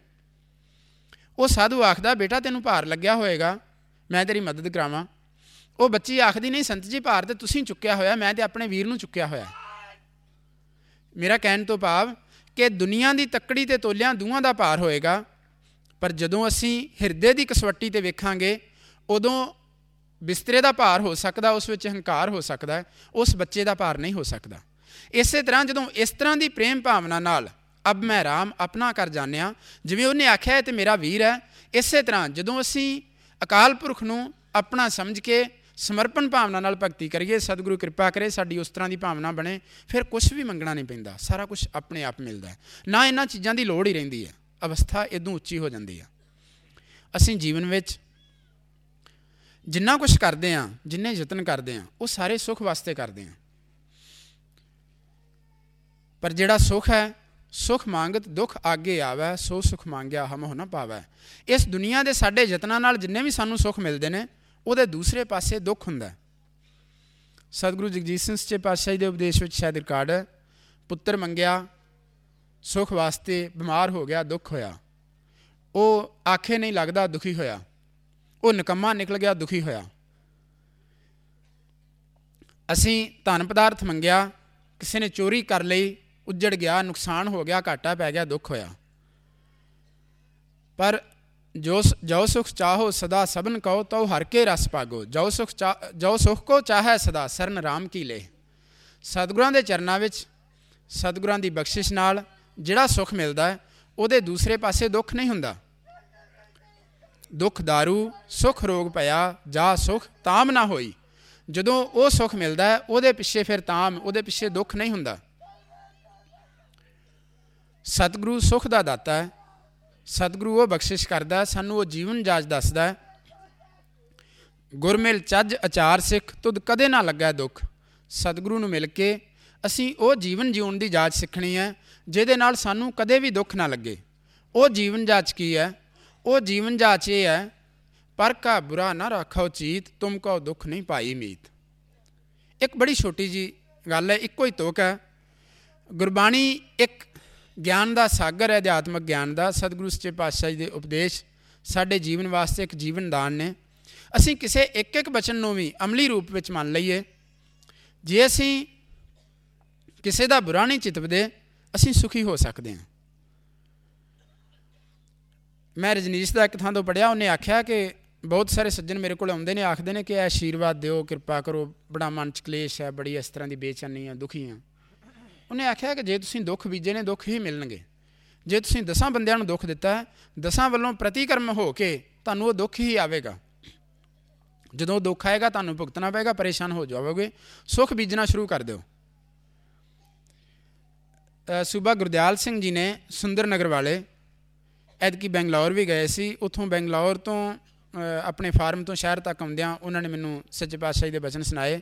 A: ਉਹ ਸਾਧੂ ਆਖਦਾ, ਬੇਟਾ, ਤੈਨੂੰ ਭਾਰ ਲੱਗਿਆ ਹੋਏਗਾ। ਮੈਂ ਤੇਰੀ ਮਦਦ ਕਰਾਵਾਂ। ਉਹ ਬੱਚੀ ਆਖਦੀ, ਨਹੀਂ ਸੰਤ ਜੀ, ਭਾਰ ਤੇ ਤੁਸੀਂ ਚੁੱਕਿਆ ਹੋਇਆ ਮੈਂ ਤੇ ਆਪਣੇ ਵੀਰ ਨੂੰ ਚੁੱਕਿਆ ਹੋਇਆ ਮੇਰਾ ਕਹਿਣ ਤੋਂ ਭਾਵ ਕਿ ਦੁਨੀਆ ਦੀ ਤੱਕੜੀ ਤੇ ਤੋਲਿਆਂ ਦੂਆਂ ਦਾ ਭਾਰ ਹੋਏਗਾ। ਪਰ ਜਦੋਂ ਅਸੀਂ ਹਿਰਦੇ ਦੀ ਕਸਵੱਟੀ ਤੇ ਵੇਖਾਂਗੇ, ਉਦੋਂ ਬਿਸਤਰੇ ਦਾ ਭਾਰ ਹੋ ਸਕਦਾ, ਉਸ ਵਿੱਚ ਹੰਕਾਰ ਹੋ ਸਕਦਾ, ਉਸ ਬੱਚੇ ਦਾ ਭਾਰ ਨਹੀਂ ਹੋ ਸਕਦਾ। ਇਸੇ ਤਰ੍ਹਾਂ ਜਦੋਂ ਇਸ ਤਰ੍ਹਾਂ ਦੀ ਪ੍ਰੇਮ ਭਾਵਨਾ ਨਾਲ ਅਬ ਮੈਂ ਰਾਮ ਆਪਣਾ ਕਰ ਜਾਣਿਆ, ਜਿਵੇਂ ਉਹਨੇ ਆਖਿਆ ਤੇ ਮੇਰਾ ਵੀਰ ਹੈ। ਇਸੇ ਤਰ੍ਹਾਂ ਜਦੋਂ ਅਸੀਂ ਅਕਾਲ ਪੁਰਖ ਨੂੰ ਆਪਣਾ ਸਮਝ ਕੇ ਸਮਰਪਣ ਭਾਵਨਾ ਨਾਲ ਭਗਤੀ ਕਰੀਏ, ਸਤਿਗੁਰੂ ਕਿਰਪਾ ਕਰੇ, ਸਾਡੀ ਉਸ ਤਰ੍ਹਾਂ ਦੀ ਭਾਵਨਾ ਬਣੇ, ਫਿਰ ਕੁਝ ਵੀ ਮੰਗਣਾ ਨਹੀਂ ਪੈਂਦਾ, ਸਾਰਾ ਕੁਝ ਆਪਣੇ ਆਪ ਮਿਲਦਾ ਨਾ ਇਹਨਾਂ ਚੀਜ਼ਾਂ ਦੀ ਲੋੜ ਹੀ ਰਹਿੰਦੀ ਹੈ, ਅਵਸਥਾ ਇਦੋਂ ਉੱਚੀ ਹੋ ਜਾਂਦੀ ਹੈ। ਅਸੀਂ ਜੀਵਨ ਵਿੱਚ ਜਿੰਨਾ ਕੁਝ ਕਰਦੇ ਆ ਜਿੰਨੇ ਯਤਨ ਕਰਦੇ ਆ ਉਹ ਸਾਰੇ ਸੁੱਖ ਵਾਸਤੇ ਕਰਦੇ ਆ ਪਰ ਜਿਹੜਾ ਸੁੱਖ ਹੈ, ਸੁਖ ਮੰਗਤ, ਦੁੱਖ ਆਗੇ ਆਵੈ, ਸੋ ਸੁਖ ਮੰਗਿਆ ਹਮ ਹੋ ਨਾ ਪਾਵੈ। ਇਸ ਦੁਨੀਆ ਦੇ ਸਾਡੇ ਯਤਨਾਂ ਨਾਲ ਜਿੰਨੇ ਵੀ ਸਾਨੂੰ ਸੁਖ ਮਿਲਦੇ ਨੇ ਉਹਦੇ ਦੂਸਰੇ ਪਾਸੇ ਦੁੱਖ ਹੁੰਦਾ ਸਤਿਗੁਰੂ ਜਗਜੀਤ ਸਿੰਘ ਸੱਚੇ ਪਾਤਸ਼ਾਹ ਜੀ ਦੇ ਉਪਦੇਸ਼ ਵਿੱਚ ਸ਼ਾਇਦ ਰਿਕਾਰਡ ਹੈ, ਪੁੱਤਰ ਮੰਗਿਆ, ਸੁਖ ਵਾਸਤੇ ਬਿਮਾਰ ਹੋ ਗਿਆ, ਦੁੱਖ ਹੋਇਆ। ਉਹ ਆਖੇ ਨਹੀਂ ਲੱਗਦਾ, ਦੁਖੀ ਹੋਇਆ। ਉਹ ਨਿਕੰਮਾ ਨਿਕਲ ਗਿਆ, ਦੁਖੀ ਹੋਇਆ। ਅਸੀਂ ਧਨ ਪਦਾਰਥ ਮੰਗਿਆ, ਕਿਸੇ ਨੇ ਚੋਰੀ ਕਰ ਲਈ, ਉੱਜੜ ਗਿਆ, ਨੁਕਸਾਨ ਹੋ ਗਿਆ, ਘਾਟਾ ਪੈ ਗਿਆ, ਦੁੱਖ ਹੋਇਆ। ਪਰ ਜੋ ਜੋ ਸੁਖ ਚਾਹੋ ਸਦਾ ਸਭਨ ਕਹੋ ਤਉ ਹਰ ਕੇ ਰਸ ਪਾਗੋ, ਜੋ ਸੁਖ ਜੋ ਸੁਖ ਕੋ ਚਾਹੈ ਸਦਾ ਸਰਨ ਰਾਮ ਕੀ ਲੈ ਸਤਿਗੁਰਾਂ ਦੇ ਚਰਨਾਂ ਵਿੱਚ, ਸਤਿਗੁਰਾਂ ਦੀ ਬਖਸ਼ਿਸ਼ ਨਾਲ ਜਿਹੜਾ ਸੁਖ ਮਿਲਦਾ ਹੈ, ਉਹਦੇ ਦੂਸਰੇ ਪਾਸੇ ਦੁੱਖ ਨਹੀਂ ਹੁੰਦਾ। ਦੁੱਖ दारू, ਸੁਖ ਰੋਗ ਪਿਆ ਜਾ ਸੁਖ ਤਾਮ ਨਾ ਹੋਈ। ਜਦੋਂ ਉਹ ਸੁਖ ਮਿਲਦਾ ਹੈ, ਉਹਦੇ ਪਿੱਛੇ ਫਿਰ ਤਾਮ, ਉਹਦੇ ਪਿੱਛੇ ਦੁੱਖ ਨਹੀਂ ਹੁੰਦਾ। ਸਤਿਗੁਰੂ ਸੁਖ ਦਾ ਦਾਤਾ ਹੈ ਸਤਿਗੁਰੂ ਉਹ ਬਖਸ਼ਿਸ਼ ਕਰਦਾ, ਸਾਨੂੰ ਉਹ ਜੀਵਨ ਜਾਜ ਦੱਸਦਾ ਗੁਰਮਿਲ ਚੱਜ ਅਚਾਰ ਸਿੱਖ, ਤੁਧ ਕਦੇ ਨਾ ਲੱਗਾ ਦੁੱਖ। ਸਤਿਗੁਰੂ ਨੂੰ ਮਿਲ ਕੇ ਅਸੀਂ ਉਹ ਜੀਵਨ ਜਿਉਣ ਦੀ ਜਾਚ ਸਿੱਖਣੀ ਹੈ, ਜਿਹਦੇ ਨਾਲ ਸਾਨੂੰ ਕਦੇ ਵੀ ਦੁੱਖ ਨਾ ਲੱਗੇ। ਉਹ ਜੀਵਨ ਜਾਚ ਕੀ ਹੈ? ਉਹ ਜੀਵਨ ਜਾਚ ਇਹ ਹੈ, ਪਰ ਕਾ ਬੁਰਾ ਨਾ ਰੱਖੋ ਚੀਤ, ਤੁਮ ਕੋ ਦੁੱਖ ਨਹੀਂ ਪਾਈ ਮੀਤ। ਇੱਕ ਬੜੀ ਛੋਟੀ ਜੀ ਗੱਲ ਹੈ, ਇੱਕੋ ਹੀ ਤੋਕ ਹੈ। ਗੁਰਬਾਣੀ ਇੱਕ ਗਿਆਨ ਦਾ ਸਾਗਰ ਹੈ, ਅਧਿਆਤਮਕ ਗਿਆਨ ਦਾ। ਸਤਿਗੁਰੂ ਸੱਚੇ ਪਾਤਸ਼ਾਹ ਜੀ ਦੇ ਉਪਦੇਸ਼ ਸਾਡੇ ਜੀਵਨ ਵਾਸਤੇ ਇੱਕ ਜੀਵਨ ਦਾਨ ਨੇ। ਅਸੀਂ ਕਿਸੇ ਇੱਕ ਇੱਕ ਬਚਨ ਨੂੰ ਵੀ ਅਮਲੀ ਰੂਪ ਵਿੱਚ ਮੰਨ ਲਈਏ। ਜੇ ਅਸੀਂ ਕਿਸੇ ਦਾ ਬੁਰਾ ਨਹੀਂ ਚਿਤਵਦੇ, ਅਸੀਂ ਸੁਖੀ ਹੋ ਸਕਦੇ ਹਾਂ। ਮੈਂ ਰਜਨੀਸ਼ ਦਾ ਇੱਕ ਥਾਂ ਤੋਂ ਪੜਿਆ ਉਹਨੇ ਆਖਿਆ ਕਿ ਬਹੁਤ ਸਾਰੇ ਸੱਜਣ ਮੇਰੇ ਕੋਲ ਆਉਂਦੇ ਨੇ, ਆਖਦੇ ਨੇ ਕਿ ਇਹ ਆਸ਼ੀਰਵਾਦ ਦਿਓ, ਕਿਰਪਾ ਕਰੋ, ਬੜਾ ਮਨ ਚ ਕਲੇਸ਼ ਹੈ, ਬੜੀ ਇਸ ਤਰ੍ਹਾਂ ਦੀ ਬੇਚੈਨੀ ਹੈ, ਦੁਖੀ ਹਾਂ। ਉਹਨੇ ਆਖਿਆ ਕਿ ਜੇ ਤੁਸੀਂ ਦੁੱਖ ਬੀਜੇ ਨੇ, ਦੁੱਖ ਹੀ ਮਿਲਣਗੇ। ਜੇ ਤੁਸੀਂ ਦਸਾਂ ਬੰਦਿਆਂ ਨੂੰ ਦੁੱਖ ਦਿੱਤਾ ਹੈ, ਦਸਾਂ ਵੱਲੋਂ ਪ੍ਰਤੀਕਰਮ ਹੋ ਕੇ ਤੁਹਾਨੂੰ ਉਹ ਦੁੱਖ ਹੀ ਆਵੇਗਾ। ਜਦੋਂ ਦੁੱਖ ਆਏਗਾ, ਤੁਹਾਨੂੰ ਭੁਗਤਣਾ ਪਏਗਾ, ਪਰੇਸ਼ਾਨ ਹੋ ਜਾਵੋਗੇ। ਸੁਖ ਬੀਜਣਾ ਸ਼ੁਰੂ ਕਰ ਦਿਓ। ਸੂਬਾ ਗੁਰਦਿਆਲ ਸਿੰਘ ਜੀ ਨੇ ਸੁੰਦਰ ਨਗਰ ਵਾਲੇ ਐਤਕੀ ਬੈਂਗਲੌਰ ਵੀ ਗਏ ਸੀ। ਉੱਥੋਂ ਬੈਂਗਲੌਰ ਤੋਂ ਆਪਣੇ ਫਾਰਮ ਤੋਂ ਸ਼ਹਿਰ ਤੱਕ ਆਉਂਦਿਆਂ ਉਹਨਾਂ ਨੇ ਮੈਨੂੰ ਸੱਚੇ ਪਾਤਸ਼ਾਹ ਦੇ ਬਚਨ ਸੁਣਾਏ।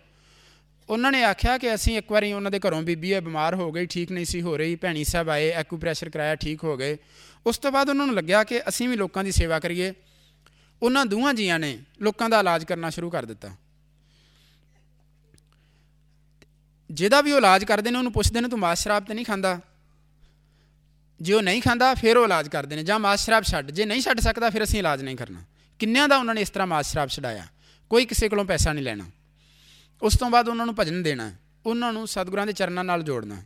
A: ਉਹਨਾਂ ਨੇ ਆਖਿਆ ਕਿ ਅਸੀਂ ਇੱਕ ਵਾਰੀ ਉਹਨਾਂ ਦੇ ਘਰੋਂ ਬੀਬੀ ਹੈ, ਬਿਮਾਰ ਹੋ ਗਈ, ਠੀਕ ਨਹੀਂ ਸੀ ਹੋ ਰਹੀ, ਭੈਣੀ ਸਾਹਿਬ ਆਏ ਐਕੂਪ੍ਰੈਸ਼ਰ ਕਰਾਇਆ, ਠੀਕ ਹੋ ਗਏ। ਉਸ ਤੋਂ ਬਾਅਦ ਉਹਨਾਂ ਨੂੰ ਲੱਗਿਆ ਕਿ ਅਸੀਂ ਵੀ ਲੋਕਾਂ ਦੀ ਸੇਵਾ ਕਰੀਏ। ਉਹਨਾਂ ਦੋਹਾਂ ਜੀਆਂ ਨੇ ਲੋਕਾਂ ਦਾ ਇਲਾਜ ਕਰਨਾ ਸ਼ੁਰੂ ਕਰ ਦਿੱਤਾ। ਜਿਹਦਾ ਵੀ ਉਹ ਇਲਾਜ ਕਰਦੇ ਨੇ, ਉਹਨੂੰ ਪੁੱਛਦੇ ਨੇ, ਤੂੰ ਮਾਸ ਸ਼ਰਾਬ ਤੇ ਨਹੀਂ ਖਾਂਦਾ? ਜੇ ਉਹ ਨਹੀਂ ਖਾਂਦਾ, ਫਿਰ ਉਹ ਇਲਾਜ ਕਰਦੇ ਨੇ। ਜਾਂ ਮਾਸ ਸ਼ਰਾਬ ਛੱਡ, ਜੇ ਨਹੀਂ ਛੱਡ ਸਕਦਾ, ਫਿਰ ਅਸੀਂ ਇਲਾਜ ਨਹੀਂ ਕਰਨਾ। ਕਿੰਨਿਆਂ ਦਾ ਉਹਨਾਂ ਨੇ ਇਸ ਤਰ੍ਹਾਂ ਮਾਸ ਸ਼ਰਾਬ ਛਡਾਇਆ? ਕੋਈ ਕਿਸੇ ਕੋਲੋਂ ਪੈਸਾ ਨਹੀਂ ਲੈਣਾ। ਉਸ ਤੋਂ ਬਾਅਦ ਉਹਨਾਂ ਨੂੰ ਭਜਨ ਦੇਣਾ ਉਹਨਾਂ ਨੂੰ ਸਤਿਗੁਰਾਂ ਦੇ ਚਰਨਾਂ ਨਾਲ ਜੋੜਨਾ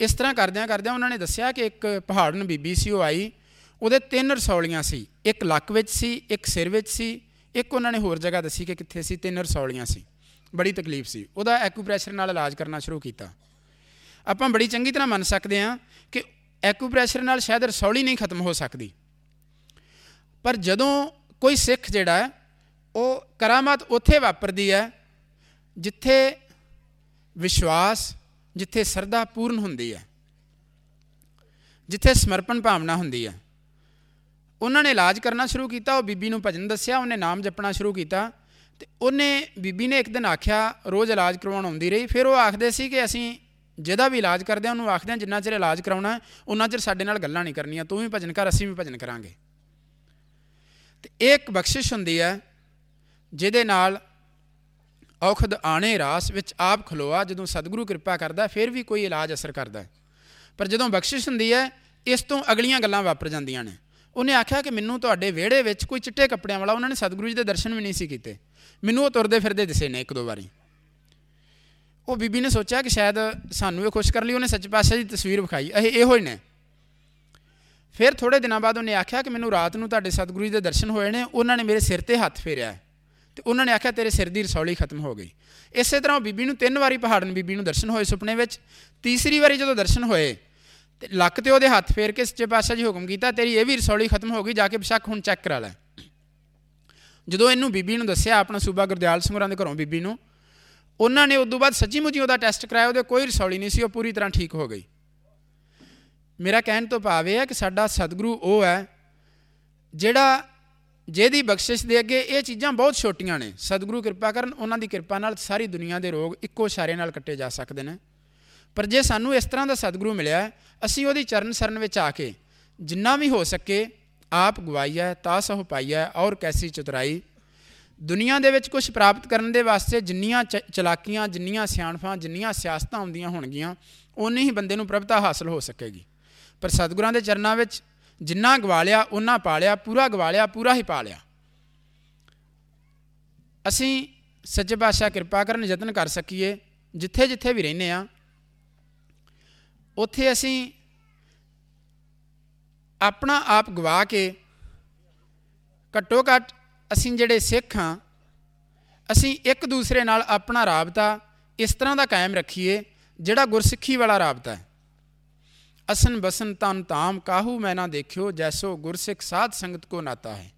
A: ਇਸ ਤਰ੍ਹਾਂ ਕਰਦਿਆਂ ਕਰਦਿਆਂ ਉਹਨਾਂ ਨੇ ਦੱਸਿਆ ਕਿ ਇੱਕ ਪਹਾੜਨ ਬੀਬੀ ਸੀ, ਉਹ ਆਈ। ਉਹਦੇ ਤਿੰਨ ਰਸੌਲੀਆਂ ਸੀ, ਇੱਕ ਲੱਕ ਵਿੱਚ ਸੀ, ਇੱਕ ਸਿਰ ਵਿੱਚ ਸੀ, ਇੱਕ ਉਹਨਾਂ ਨੇ ਹੋਰ ਜਗ੍ਹਾ ਦੱਸੀ ਕਿ ਕਿੱਥੇ ਸੀ, ਤਿੰਨ ਰਸੌਲੀਆਂ ਸੀ। ਬੜੀ ਤਕਲੀਫ ਸੀ। ਉਹਦਾ ਐਕੂਪ੍ਰੈਸ਼ਰ ਨਾਲ ਇਲਾਜ ਕਰਨਾ ਸ਼ੁਰੂ ਕੀਤਾ। ਆਪਾਂ ਬੜੀ ਚੰਗੀ ਤਰ੍ਹਾਂ ਮੰਨ ਸਕਦੇ ਹਾਂ ਕਿ ਐਕੂਪ੍ਰੈਸ਼ਰ ਨਾਲ ਸ਼ਾਇਦ ਰਸੌਲੀ ਨਹੀਂ ਖਤਮ ਹੋ ਸਕਦੀ। ਪਰ ਜਦੋਂ ਕੋਈ ਸਿੱਖ ਜਿਹੜਾ ਉਹ ਕਰਾਮਾਤ ਉੱਥੇ ਵਾਪਰਦੀ ਹੈ ਜਿੱਥੇ ਵਿਸ਼ਵਾਸ, ਜਿੱਥੇ ਸਰਦਾ ਪੂਰਨ ਹੁੰਦੀ ਹੈ, ਜਿੱਥੇ ਸਮਰਪਣ ਭਾਵਨਾ ਹੁੰਦੀ ਹੈ। ਉਹਨਾਂ ਨੇ ਇਲਾਜ ਕਰਨਾ ਸ਼ੁਰੂ ਕੀਤਾ, ਉਹ ਬੀਬੀ ਨੂੰ ਭਜਨ ਦੱਸਿਆ, ਉਹਨੇ ਨਾਮ ਜਪਣਾ ਸ਼ੁਰੂ ਕੀਤਾ। ਤੇ ਉਹਨੇ ਬੀਬੀ ਨੇ ਇੱਕ ਦਿਨ ਆਖਿਆ, ਰੋਜ਼ ਇਲਾਜ ਕਰਵਾਉਣ ਆਉਂਦੀ ਰਹੀ। ਫਿਰ ਉਹ ਆਖਦੇ ਸੀ ਕਿ ਅਸੀਂ ਜਿਹਦਾ ਵੀ ਇਲਾਜ ਕਰਦੇ ਆ ਉਹਨੂੰ ਆਖਦੇ ਆ ਜਿੰਨਾ ਚਿਰ ਇਲਾਜ ਕਰਾਉਣਾ ਉਹਨਾਂ ਚਿਰ ਸਾਡੇ ਨਾਲ ਗੱਲਾਂ ਨਹੀਂ ਕਰਨੀਆਂ, ਤੂੰ ਵੀ ਭਜਨ ਕਰ, ਅਸੀਂ ਵੀ ਭਜਨ ਕਰਾਂਗੇ। ਤੇ ਇਹ ਇੱਕ ਬਖਸ਼ਿਸ਼ ਹੁੰਦੀ ਹੈ, ਜਿਹਦੇ ਨਾਲ ਔਖਦ ਆਣੇ ਰਾਸ ਵਿੱਚ ਆਪ ਖਲੋਆ, ਜਦੋਂ ਸਤਿਗੁਰੂ ਕਿਰਪਾ ਕਰਦਾ, ਫਿਰ ਵੀ ਕੋਈ ਇਲਾਜ ਅਸਰ ਕਰਦਾ ਪਰ ਜਦੋਂ ਬਖਸ਼ਿਸ਼ ਹੁੰਦੀ ਹੈ, ਇਸ ਤੋਂ ਅਗਲੀਆਂ ਗੱਲਾਂ ਵਾਪਰ ਜਾਂਦੀਆਂ ਨੇ। ਉਹਨੇ ਆਖਿਆ ਕਿ ਮੈਨੂੰ ਤੁਹਾਡੇ ਵਿਹੜੇ ਵਿੱਚ ਕੋਈ ਚਿੱਟੇ ਕੱਪੜਿਆਂ ਵਾਲਾ, ਉਹਨਾਂ ਨੇ ਸਤਿਗੁਰੂ ਜੀ ਦੇ ਦਰਸ਼ਨ ਵੀ ਨਹੀਂ ਸੀ ਕੀਤੇ। ਮੈਨੂੰ ਉਹ ਤੁਰਦੇ ਫਿਰਦੇ ਦਿਸੇ ਨੇ ਇੱਕ ਦੋ ਵਾਰੀ। ਉਹ ਬੀਬੀ ਨੇ ਸੋਚਿਆ ਕਿ ਸ਼ਾਇਦ ਸਾਨੂੰ ਇਹ ਖੁਸ਼ ਕਰ ਲਈ, ਉਹਨੇ ਸੱਚ ਪਾਤਸ਼ਾਹ ਦੀ ਤਸਵੀਰ ਵਿਖਾਈ। ਇਹ ਇਹੋ ਹੀ ਨੇ। ਫਿਰ ਥੋੜੇ ਦਿਨਾਂ ਬਾਅਦ ਉਹਨੇ ਆਖਿਆ ਕਿ ਮੈਨੂੰ ਰਾਤ ਨੂੰ ਤੁਹਾਡੇ ਸਤਿਗੁਰੂ ਜੀ ਦੇ ਦਰਸ਼ਨ ਹੋਏ ਨੇ, ਉਹਨਾਂ ਨੇ ਮੇਰੇ ਸਿਰ ਤੇ ਹੱਥ ਫੇਰਿਆ। ਤੇ ਉਹਨਾਂ ਨੇ ਆਖਿਆ, ਤੇਰੇ ਸਿਰ ਦੀ ਰਸੌਲੀ ਖਤਮ ਹੋ ਗਈ। ਇਸੇ ਤਰ੍ਹਾਂ ਉਹ ਬੀਬੀ ਨੂੰ ਤਿੰਨ ਵਾਰੀ ਪਹਾੜਨ ਬੀਬੀ ਨੂੰ ਦਰਸ਼ਨ ਹੋਏ ਸੁਪਨੇ ਵਿੱਚ। ਤੀਸਰੀ ਵਾਰੀ ਜਦੋਂ ਦਰਸ਼ਨ ਹੋਏ, ਤੇ ਲੱਕ ਤੇ ਉਹਦੇ ਹੱਥ ਫੇਰ ਕੇ ਸੱਚੇ ਪਾਤਸ਼ਾਹ ਜੀ ਹੁਕਮ ਕੀਤਾ, ਤੇਰੀ ਇਹ ਵੀ ਰਸੌਲੀ ਖਤਮ ਹੋ ਗਈ, ਜਾ ਕੇ ਬਿਸ਼ੱਕ ਹੁਣ ਚੈੱਕ ਕਰਾ ਲੈ। ਜਦੋਂ ਇਹਨੂੰ ਬੀਬੀ ਨੂੰ ਦੱਸਿਆ, ਆਪਣਾ ਸੂਬਾ ਗੁਰਦਿਆਲ ਸਿੰਘ ਹੋਰਾਂ ਦੇ ਘਰੋਂ ਬੀਬੀ ਨੂੰ, ਉਹਨਾਂ ਨੇ ਉਦੋਂ ਬਾਅਦ ਸੱਚੀ ਮੁੱਚੀ ਉਹਦਾ ਟੈਸਟ ਕਰਾਇਆ, ਉਹਦੇ ਕੋਈ ਰਸੌਲੀ ਨਹੀਂ ਸੀ, ਉਹ ਪੂਰੀ ਤਰ੍ਹਾਂ ਠੀਕ ਹੋ ਗਈ। ਮੇਰਾ ਕਹਿਣ ਤੋਂ ਭਾਵ ਇਹ ਹੈ ਕਿ ਸਾਡਾ ਸਤਿਗੁਰੂ ਉਹ ਹੈ, ਜਿਹੜਾ ਜਿਹਦੀ ਬਖਸ਼ਿਸ਼ ਦੇ ਅੱਗੇ ਇਹ ਚੀਜ਼ਾਂ ਬਹੁਤ ਛੋਟੀਆਂ ਨੇ। ਸਤਿਗੁਰੂ ਕਿਰਪਾ ਕਰਨ ਉਹਨਾਂ ਦੀ ਕਿਰਪਾ ਨਾਲ ਸਾਰੀ ਦੁਨੀਆ ਦੇ ਰੋਗ ਇੱਕੋ ਇਸ਼ਾਰੇ ਨਾਲ ਕੱਟੇ ਜਾ ਸਕਦੇ ਨੇ। ਪਰ ਜੇ ਸਾਨੂੰ ਇਸ ਤਰ੍ਹਾਂ ਦਾ ਸਤਿਗੁਰੂ ਮਿਲਿਆ, ਅਸੀਂ ਉਹਦੀ ਚਰਨ ਸਰਨ ਵਿੱਚ ਆ ਕੇ ਜਿੰਨਾ ਵੀ ਹੋ ਸਕੇ ਆਪ ਗਵਾਈਐ ਤਾ ਸਹੁ ਪਾਈਐ, ਔਰ ਕੈਸੀ ਚਤੁਰਾਈ। ਦੁਨੀਆ ਦੇ ਵਿੱਚ ਕੁਝ ਪ੍ਰਾਪਤ ਕਰਨ ਦੇ ਵਾਸਤੇ ਜਿੰਨੀਆਂ ਚਲਾਕੀਆਂ, ਜਿੰਨੀਆਂ ਸਿਆਣਫਾਂ ਜਿੰਨੀਆਂ ਸਿਆਸਤਾਂ ਹੁੰਦੀਆਂ ਹੋਣਗੀਆਂ ਉਨੀ ਹੀ ਬੰਦੇ ਨੂੰ ਪ੍ਰਭਤਾ ਹਾਸਲ ਹੋ ਸਕੇਗੀ। ਪਰ ਸਤਿਗੁਰਾਂ ਦੇ ਚਰਨਾਂ ਵਿੱਚ ਜਿੰਨਾ ਗਵਾ ਲਿਆ ਉਹਨਾਂ ਪਾ ਲਿਆ ਪੂਰਾ ਗਵਾ ਲਿਆ ਪੂਰਾ ਹੀ ਪਾ ਲਿਆ ਅਸੀਂ ਸੱਚੇ ਪਾਤਸ਼ਾਹ ਕਿਰਪਾ ਕਰਨ, ਯਤਨ ਕਰ ਸਕੀਏ, ਜਿੱਥੇ ਜਿੱਥੇ ਵੀ ਰਹਿੰਦੇ ਆ ਉੱਥੇ ਅਸੀਂ ਆਪਣਾ ਆਪ ਗਵਾ ਕੇ, ਘੱਟੋ ਘੱਟ ਅਸੀਂ ਜਿਹੜੇ ਸਿੱਖ ਹਾਂ, ਅਸੀਂ ਇੱਕ ਦੂਸਰੇ ਨਾਲ ਆਪਣਾ ਰਾਬਤਾ ਇਸ ਤਰ੍ਹਾਂ ਦਾ ਕਾਇਮ ਰੱਖੀਏ, ਜਿਹੜਾ ਗੁਰਸਿੱਖੀ ਵਾਲਾ ਰਾਬਤਾ ਹੈ। ਅਸਨ ਬਸਨ ਤਨ ਤਾਮ ਕਾਹੂ ਮੈਂ ਨਾ ਦੇਖਿਓ, ਜੈਸੋ ਗੁਰਸਿੱਖ ਸਾਧ ਸੰਗਤ ਕੋ ਨਾਤਾ ਹੈ।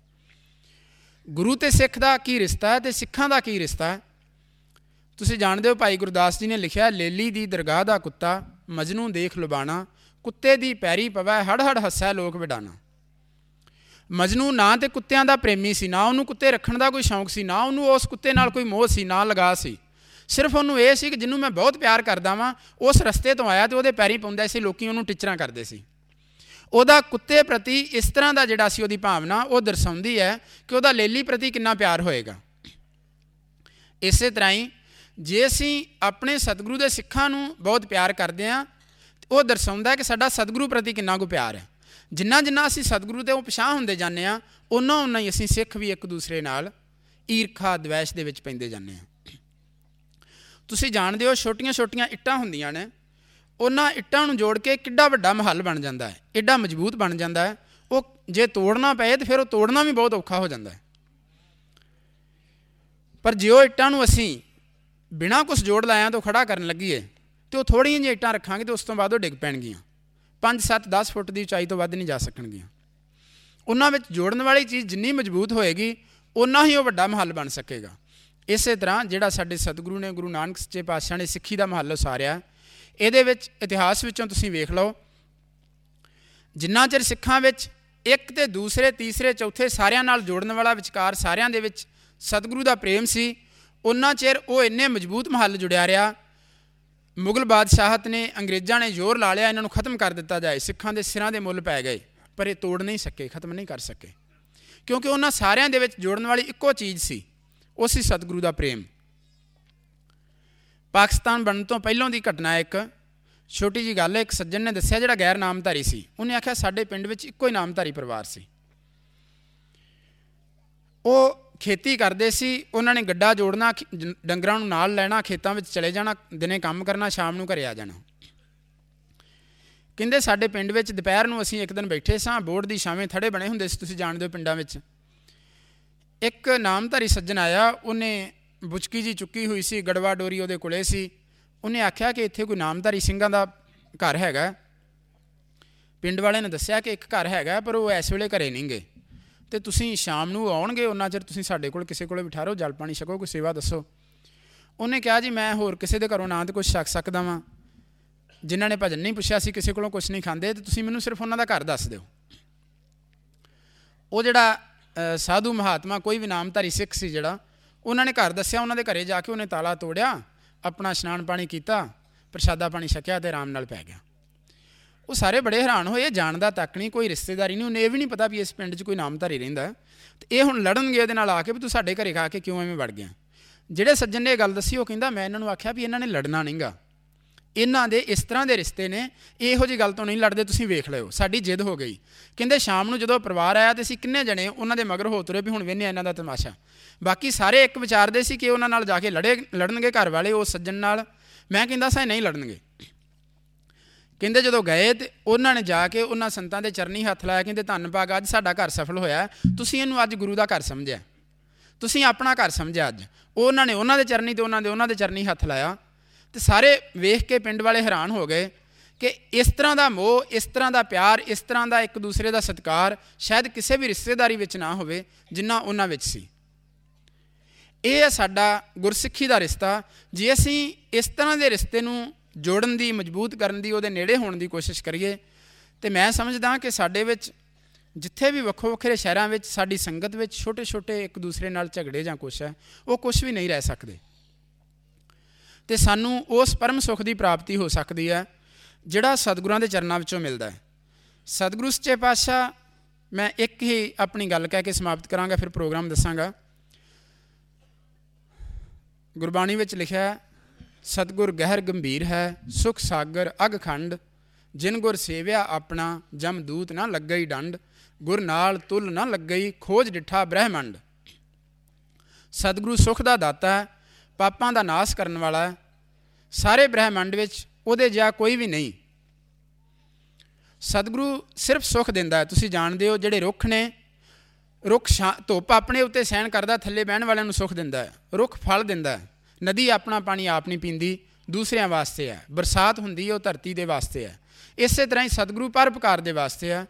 A: ਗੁਰੂ ਤੇ ਸਿੱਖ ਦਾ ਕੀ ਰਿਸ਼ਤਾ ਹੈ ਤੇ ਸਿੱਖਾਂ ਦਾ ਕੀ ਰਿਸ਼ਤਾ ਹੈ? ਤੁਸੀਂ ਜਾਣਦੇ ਹੋ ਭਾਈ ਗੁਰਦਾਸ ਜੀ ਨੇ ਲਿਖਿਆ, ਲੇਲੀ ਦੀ ਦਰਗਾਹ ਦਾ ਕੁੱਤਾ, ਮਜਨੂ ਦੇਖ ਲੁਬਾਣਾ ਕੁੱਤੇ ਦੀ ਪੈਰੀ ਪਵੈ ਹੜ ਹੜ ਹੱਸੈ ਲੋਕ ਵਿਡਾਣਾ। ਮਜਨੂ ਨਾ ਤੇ ਕੁੱਤਿਆਂ ਦਾ ਪ੍ਰੇਮੀ ਸੀ, ਨਾ ਉਹਨੂੰ ਕੁੱਤੇ ਰੱਖਣ ਦਾ ਕੋਈ ਸ਼ੌਂਕ ਸੀ, ਨਾ ਉਹਨੂੰ ਉਸ ਕੁੱਤੇ ਨਾਲ ਕੋਈ ਮੋਹ ਸੀ, ਨਾ ਲਗਾ ਸੀ। ਸਿਰਫ ਉਹਨੂੰ ਇਹ ਸੀ ਕਿ ਜਿਹਨੂੰ ਮੈਂ ਬਹੁਤ ਪਿਆਰ ਕਰਦਾ ਵਾਂ, ਉਸ ਰਸਤੇ ਤੋਂ ਆਇਆ ਤੇ ਉਹਦੇ ਪੈਰੀ ਪਾਉਂਦਾ ਸੀ, ਲੋਕੀ ਉਹਨੂੰ ਟਿਚਰਾਂ ਕਰਦੇ ਸੀ। ਉਹਦਾ ਕੁੱਤੇ ਪ੍ਰਤੀ ਇਸ ਤਰ੍ਹਾਂ ਦਾ ਜਿਹੜਾ ਸੀ ਉਹਦੀ ਭਾਵਨਾ, ਉਹ ਦਰਸਾਉਂਦੀ ਹੈ ਕਿ ਉਹਦਾ ਲੇਲੀ ਪ੍ਰਤੀ ਕਿੰਨਾ ਪਿਆਰ ਹੋਏਗਾ। ਇਸੇ ਤਰ੍ਹਾਂ ਹੀ ਜੇ ਅਸੀਂ ਆਪਣੇ ਸਤਿਗੁਰੂ ਦੇ ਸਿੱਖਾਂ ਨੂੰ ਬਹੁਤ ਪਿਆਰ ਕਰਦੇ ਆਂ ਉਹ ਦਰਸਾਉਂਦਾ ਕਿ ਸਾਡਾ ਸਤਿਗੁਰੂ ਪ੍ਰਤੀ ਕਿੰਨਾ ਕੋ ਪਿਆਰ ਹੈ। ਜਿੰਨਾ ਜਿੰਨਾ ਅਸੀਂ ਸਤਿਗੁਰੂ ਤੇ ਉਹ ਪਛਾਹ ਹੁੰਦੇ ਜਾਂਦੇ ਆ ਉਹਨਾਂ ਉਹਨਾਂ ਹੀ ਅਸੀਂ ਸਿੱਖ ਵੀ ਇੱਕ ਦੂਸਰੇ ਨਾਲ ਈਰਖਾ, ਦਵੈਸ਼ ਦੇ ਵਿੱਚ ਪੈਂਦੇ ਜਾਂਦੇ ਆ ਤੁਸੀਂ ਜਾਣਦੇ ਹੋ ਛੋਟੀਆਂ-ਛੋਟੀਆਂ ਇੱਟਾਂ ਹੁੰਦੀਆਂ ਨੇ, ਉਹਨਾਂ ਇੱਟਾਂ ਨੂੰ ਜੋੜ ਕੇ ਕਿੱਡਾ ਵੱਡਾ ਮਹੱਲ ਬਣ ਜਾਂਦਾ ਹੈ ਐਡਾ ਮਜ਼ਬੂਤ ਬਣ ਜਾਂਦਾ ਹੈ, ਉਹ ਜੇ ਤੋੜਨਾ ਪਏ ਤੇ ਫਿਰ ਉਹ ਤੋੜਨਾ ਵੀ ਬਹੁਤ ਔਖਾ ਹੋ ਜਾਂਦਾ ਹੈ। ਪਰ ਜੇ ਉਹ ਇੱਟਾਂ ਨੂੰ ਅਸੀਂ ਬਿਨਾਂ ਕੁਝ ਜੋੜ ਲਾਇਆ ਤੋਂ ਖੜਾ ਕਰਨ ਲੱਗੀਏ, ਤੇ ਉਹ ਥੋੜੀਆਂ ਜਿਹੀਆਂ ਇੱਟਾਂ ਰੱਖਾਂਗੇ ਤੇ ਉਸ ਤੋਂ ਬਾਅਦ ਉਹ ਡਿੱਗ ਪੈਣਗੀਆਂ। 5 7 10 ਫੁੱਟ ਦੀ ਉਚਾਈ ਤੋਂ ਵੱਧ ਨਹੀਂ ਜਾ ਸਕਣਗੀਆਂ। ਉਹਨਾਂ ਵਿੱਚ ਜੋੜਨ ਵਾਲੀ ਚੀਜ਼ ਜਿੰਨੀ ਮਜ਼ਬੂਤ ਹੋਏਗੀ ਉਨਾ ਹੀ ਉਹ ਵੱਡਾ ਮਹੱਲ ਬਣ ਸਕੇਗਾ। ਇਸੇ ਤਰ੍ਹਾਂ ਜਿਹੜਾ ਸਾਡੇ ਸਤਿਗੁਰੂ ਨੇ ਗੁਰੂ ਨਾਨਕ ਸੱਚੇ ਪਾਤਸ਼ਾਹ ਨੇ ਸਿੱਖੀ ਦਾ ਮਹੱਲ ਉਸਾਰਿਆ, ਇਹਦੇ ਵਿੱਚ ਇਤਿਹਾਸ ਵਿੱਚੋਂ ਤੁਸੀਂ ਵੇਖ ਲਓ। ਜਿੰਨਾ ਚਿਰ ਸਿੱਖਾਂ ਵਿੱਚ ਇੱਕ ਤੇ ਦੂਸਰੇ, ਤੀਸਰੇ, ਚੌਥੇ ਸਾਰਿਆਂ ਨਾਲ ਜੋੜਨ ਵਾਲਾ ਵਿਚਕਾਰ ਸਾਰਿਆਂ ਦੇ ਵਿੱਚ ਸਤਿਗੁਰੂ ਦਾ ਪ੍ਰੇਮ ਸੀ ਉਹਨਾਂ ਚਿਰ ਉਹ ਇੰਨੇ ਮਜ਼ਬੂਤ ਮਹੱਲ ਜੁੜਿਆ ਰਿਹਾ। ਮੁਗਲ ਬਾਦਸ਼ਾਹਤ ਨੇ ਅੰਗਰੇਜ਼ਾਂ ਨੇ ਜ਼ੋਰ ਲਾ ਲਿਆ, ਇਹਨਾਂ ਨੂੰ ਖਤਮ ਕਰ ਦਿੱਤਾ ਜਾਏ, ਸਿੱਖਾਂ ਦੇ ਸਿਰਾਂ ਦੇ ਮੁੱਲ ਪੈ ਗਏ, ਪਰ ਇਹ ਤੋੜ ਨਹੀਂ ਸਕੇ, ਖਤਮ ਨਹੀਂ ਕਰ ਸਕੇ। ਕਿਉਂਕਿ ਉਹਨਾਂ ਸਾਰਿਆਂ ਦੇ ਵਿੱਚ ਜੋੜਨ ਵਾਲੀ ਇੱਕੋ ਚੀਜ਼ ਸੀ ਉਹ ਸੀ ਸਤਿਗੁਰੂ ਦਾ ਪ੍ਰੇਮ। ਪਾਕਿਸਤਾਨ ਬਣਨ ਤੋਂ ਪਹਿਲਾਂ ਦੀ ਘਟਨਾ ਇੱਕ ਛੋਟੀ ਜੀ ਗੱਲ ਹੈ, ਇੱਕ ਸੱਜਣ ਨੇ ਦੱਸਿਆ ਜਿਹੜਾ ਗੈਰ ਨਾਮਧਾਰੀ ਸੀ। ਉਹਨੇ ਆਖਿਆ ਸਾਡੇ ਪਿੰਡ ਵਿੱਚ ਇੱਕੋ ਹੀ ਨਾਮਧਾਰੀ ਪਰਿਵਾਰ ਸੀ। ਉਹ ਖੇਤੀ ਕਰਦੇ ਸੀ, ਉਹਨਾਂ ਨੇ ਗੱਡਾ ਜੋੜਨਾ ਡੰਗਰਾਂ ਨੂੰ ਨਾਲ ਲੈਣਾ, ਖੇਤਾਂ ਵਿੱਚ ਚਲੇ ਜਾਣਾ, ਦਿਨੇ ਕੰਮ ਕਰਨਾ, ਸ਼ਾਮ ਨੂੰ ਘਰੇ ਆ ਜਾਣਾ। ਕਹਿੰਦੇ ਸਾਡੇ ਪਿੰਡ ਵਿੱਚ ਦੁਪਹਿਰ ਨੂੰ ਅਸੀਂ ਇੱਕ ਦਿਨ ਬੈਠੇ ਸਾਂ, ਬੋਰਡ ਦੀ ਛਾਵੇਂ ਥੜੇ ਬਣੇ ਹੁੰਦੇ ਸੀ, ਤੁਸੀਂ ਜਾਣਦੇ ਹੋ ਪਿੰਡਾਂ ਵਿੱਚ। ਇੱਕ ਨਾਮਧਾਰੀ ਸੱਜਣ ਆਇਆ, ਉਹਨੇ ਬੁਚਕੀ ਜੀ ਚੁੱਕੀ ਹੋਈ ਸੀ, ਗੜਵਾ ਡੋਰੀ ਉਹਦੇ ਕੋਲੇ ਸੀ। ਉਹਨੇ ਆਖਿਆ ਕਿ ਇੱਥੇ ਕੋਈ ਨਾਮਧਾਰੀ ਸਿੰਘਾਂ ਦਾ ਘਰ ਹੈਗਾ। ਪਿੰਡ ਵਾਲੇ ਨੇ ਦੱਸਿਆ ਕਿ ਇੱਕ ਘਰ ਹੈਗਾ, ਪਰ ਉਹ ਇਸ ਵੇਲੇ ਘਰੇ ਨਹੀਂ ਗਏ ਤੇ ਤੁਸੀਂ ਸ਼ਾਮ ਨੂੰ ਆਉਣਗੇ, ਉਹਨਾਂ ਚਿਰ ਤੁਸੀਂ ਸਾਡੇ ਕੋਲ, ਕਿਸੇ ਕੋਲੇ ਬਿਠਾ ਰਹੋ ਜਲ ਪਾਣੀ ਛਕੋ, ਕੋਈ ਸੇਵਾ ਦੱਸੋ। ਉਹਨੇ ਕਿਹਾ, ਜੀ, ਮੈਂ ਹੋਰ ਕਿਸੇ ਦੇ ਘਰੋਂ ਨਾ ਤੇ ਕੁਝ ਛਕ ਸਕਦਾ ਵਾਂ। ਜਿਨ੍ਹਾਂ ਨੇ ਭਜਨ ਨਹੀਂ ਪੁੱਛਿਆ ਸੀ, ਕਿਸੇ ਕੋਲੋਂ ਕੁਝ ਨਹੀਂ ਖਾਂਦੇ, ਤੇ ਤੁਸੀਂ ਮੈਨੂੰ ਸਿਰਫ ਉਹਨਾਂ ਦਾ ਘਰ ਦੱਸ ਦਿਓ। ਉਹ ਜਿਹੜਾ ਸਾਧੂ ਮਹਾਤਮਾ ਕੋਈ ਵੀ ਨਾਮਧਾਰੀ ਸਿੱਖ ਸੀ ਜਿਹੜਾ, ਉਹਨਾਂ ਨੇ ਘਰ ਦੱਸਿਆ, ਉਹਨਾਂ ਦੇ ਘਰੇ ਜਾ ਕੇ ਉਹਨੇ ਤਾਲਾ ਤੋੜਿਆ, ਆਪਣਾ ਇਸ਼ਨਾਨ ਪਾਣੀ ਕੀਤਾ, ਪ੍ਰਸ਼ਾਦਾ ਪਾਣੀ ਛਕਿਆ ਤੇ ਆਰਾਮ ਨਾਲ ਪੈ ਗਿਆ। ਉਹ ਸਾਰੇ ਬੜੇ ਹੈਰਾਨ ਹੋਏ ਜਾਣਦਾ ਤੱਕ ਨਹੀਂ, ਕੋਈ ਰਿਸ਼ਤੇਦਾਰੀ ਨਹੀਂ, ਉਹਨੇ ਇਹ ਵੀ ਨਹੀਂ ਪਤਾ ਵੀ ਇਸ ਪਿੰਡ 'ਚ ਕੋਈ ਨਾਮਧਾਰੀ ਰਹਿੰਦਾ ਤੇ ਇਹ ਹੁਣ ਲੜਨਗੇ ਇਹਦੇ ਨਾਲ ਆ ਕੇ ਵੀ ਤੂੰ ਸਾਡੇ ਘਰੇ ਖਾ ਕੇ ਕਿਉਂ ਐਵੇਂ ਵੜ ਗਿਆ? ਜਿਹੜੇ ਸੱਜਣ ਨੇ ਇਹ ਗੱਲ ਦੱਸੀ, ਉਹ ਕਹਿੰਦਾ, ਮੈਂ ਇਹਨਾਂ ਨੂੰ ਆਖਿਆ ਵੀ ਇਹਨਾਂ ਨੇ ਲੜਨਾ ਨਹੀਂਗਾ ਇਹਨਾਂ ਦੇ ਇਸ ਤਰ੍ਹਾਂ ਦੇ ਰਿਸ਼ਤੇ ਨੇ, ਇਹੋ ਜੀ ਗੱਲ ਤੋਂ ਨਹੀਂ ਲੜਦੇ, ਤੁਸੀਂ ਵੇਖ ਲਿਓ, ਸਾਡੀ ਜਿੱਦ ਹੋ ਗਈ। ਕਹਿੰਦੇ ਸ਼ਾਮ ਨੂੰ ਜਦੋਂ ਪਰਿਵਾਰ ਆਇਆ ਤੇ ਅਸੀਂ ਕਿੰਨੇ ਜਣੇ, ਉਹਨਾਂ ਦੇ ਮਗਰ ਹੋ ਤੁਰੇ ਵੀ ਹੁਣ ਵੇਨੇ ਇਹਨਾਂ ਦਾ ਤਮਾਸ਼ਾ। ਬਾਕੀ ਸਾਰੇ ਇੱਕ ਵਿਚਾਰਦੇ ਸੀ ਕਿ ਉਹਨਾਂ ਨਾਲ ਜਾ ਕੇ ਲੜੇ, ਲੜਨਗੇ ਘਰ ਵਾਲੇ ਉਹ ਸੱਜਣ ਨਾਲ। ਮੈਂ ਕਹਿੰਦਾ ਸਾਂ, ਨਹੀਂ ਲੜਨਗੇ। ਕਹਿੰਦੇ ਜਦੋਂ ਗਏ ਤੇ ਉਹਨਾਂ ਨੇ ਜਾ ਕੇ ਉਹਨਾਂ ਸੰਤਾਂ ਦੇ ਚਰਨੀ ਹੱਥ ਲਾਇਆ, ਕਹਿੰਦੇ ਧੰਨ ਭਾਗ ਅੱਜ ਸਾਡਾ ਘਰ ਸਫਲ ਹੋਇਆ ਤੁਸੀਂ ਇਹਨੂੰ ਅੱਜ ਗੁਰੂ ਦਾ ਘਰ ਸਮਝਿਆ। ਤੁਸੀਂ ਆਪਣਾ ਘਰ ਸਮਝਿਆ ਅੱਜ। ਉਹਨਾਂ ਨੇ ਉਹਨਾਂ ਦੇ ਚਰਨੀ ਤੇ ਉਹਨਾਂ ਦੇ ਉਹਨਾਂ ਦੇ ਚਰਨੀ ਹੱਥ ਲਾਇਆ। ਤੇ ਸਾਰੇ ਵੇਖ ਕੇ ਪਿੰਡ ਵਾਲੇ ਹੈਰਾਨ ਹੋ ਗਏ ਕਿ ਇਸ ਤਰ੍ਹਾਂ ਦਾ ਮੋਹ, ਇਸ ਤਰ੍ਹਾਂ ਦਾ ਪਿਆਰ, ਇਸ ਤਰ੍ਹਾਂ ਦਾ ਇੱਕ ਦੂਸਰੇ ਦਾ ਸਤਿਕਾਰ ਸ਼ਾਇਦ ਕਿਸੇ ਵੀ ਰਿਸ਼ਤੇਦਾਰੀ ਵਿੱਚ ਨਾ ਹੋਵੇ ਜਿੰਨਾ ਉਹਨਾਂ ਵਿੱਚ ਸੀ। ਇਹ ਹੈ ਸਾਡਾ ਗੁਰਸਿੱਖੀ ਦਾ ਰਿਸ਼ਤਾ। ਜੇ ਅਸੀਂ ਇਸ ਤਰ੍ਹਾਂ ਦੇ ਰਿਸ਼ਤੇ ਨੂੰ ਜੋੜਨ ਦੀ, ਮਜ਼ਬੂਤ ਕਰਨ ਦੀ, ਉਹਦੇ ਨੇੜੇ ਹੋਣ ਦੀ ਕੋਸ਼ਿਸ਼ ਕਰੀਏ, ਤੇ ਮੈਂ ਸਮਝਦਾ ਕਿ ਸਾਡੇ ਵਿੱਚ, ਜਿੱਥੇ ਵੀ ਵੱਖੋ ਵੱਖਰੇ ਸ਼ਹਿਰਾਂ ਵਿੱਚ, ਸਾਡੀ ਸੰਗਤ ਵਿੱਚ ਛੋਟੇ ਛੋਟੇ ਇੱਕ ਦੂਸਰੇ ਨਾਲ ਝਗੜੇ ਜਾਂ ਕੁਛ ਹੈ, ਉਹ ਕੁਝ ਵੀ ਨਹੀਂ ਰਹਿ ਸਕਦੇ। ਤੇ ਸਾਨੂੰ ਉਸ ਪਰਮ ਸੁਖ ਦੀ ਪ੍ਰਾਪਤੀ ਹੋ ਸਕਦੀ ਹੈ, ਜਿਹੜਾ ਸਤਿਗੁਰਾਂ ਦੇ ਚਰਨਾਂ ਵਿੱਚੋਂ ਮਿਲਦਾ ਹੈ। ਸਤਿਗੁਰੂ ਸੱਚੇ ਪਾਤਸ਼ਾਹ, ਮੈਂ ਇੱਕ ਹੀ ਆਪਣੀ ਗੱਲ ਕਹਿ ਕੇ ਸਮਾਪਤ ਕਰਾਂਗਾ, ਫਿਰ ਪ੍ਰੋਗਰਾਮ ਦੱਸਾਂਗਾ। ਗੁਰਬਾਣੀ ਵਿੱਚ ਲਿਖਿਆ ਹੈ, ਸਤਿਗੁਰ ਗਹਿਰ ਗੰਭੀਰ ਹੈ, ਸੁਖ ਸਾਗਰ ਅਗ ਖੰਡ। ਜਿਨ ਗੁਰ ਸੇਵਿਆ ਆਪਣਾ, ਜਮ ਦੂਤ ਨਾ ਲੱਗਈ ਡੰਡ। ਗੁਰ ਨਾਲ ਤੁਲ ਨਾ ਲੱਗਈ ਖੋਜ ਡਿਠਾ ਬ੍ਰਹਿਮੰਡ। ਸਤਿਗੁਰੂ ਸੁਖ ਦਾ ਦਾਤਾ ਹੈ, ਪਾਪਾਂ ਦਾ ਨਾਸ਼ ਕਰਨ ਵਾਲਾ ਹੈ ਸਾਰੇ ਬ੍ਰਹਿਮੰਡ ਵਿੱਚ ਉਹਦੇ ਜਿਹਾ ਕੋਈ ਵੀ ਨਹੀਂ। ਸਤਿਗੁਰੂ ਸਿਰਫ ਸੁਖ ਦਿੰਦਾ ਹੈ। ਤੁਸੀਂ ਜਾਣਦੇ ਹੋ ਜਿਹੜੇ ਰੁੱਖ ਨੇ, ਰੁੱਖ ਧੁੱਪ ਆਪਣੇ ਉੱਤੇ ਸਹਿਣ ਕਰਦਾ, ਥੱਲੇ ਬਹਿਣ ਵਾਲਿਆਂ ਨੂੰ ਸੁਖ ਦਿੰਦਾ ਹੈ। ਰੁੱਖ ਫਲ ਦਿੰਦਾ ਹੈ। ਨਦੀ ਆਪਣਾ ਪਾਣੀ ਆਪ ਨਹੀਂ ਪੀਂਦੀ, ਦੂਸਰਿਆਂ ਵਾਸਤੇ ਹੈ। ਬਰਸਾਤ ਹੁੰਦੀ ਹੈ, ਉਹ ਧਰਤੀ ਦੇ ਵਾਸਤੇ ਹੈ। ਇਸੇ ਤਰ੍ਹਾਂ ਹੀ ਸਤਿਗੁਰੂ ਪਰਪਕਾਰ ਦੇ ਵਾਸਤੇ ਹੈ।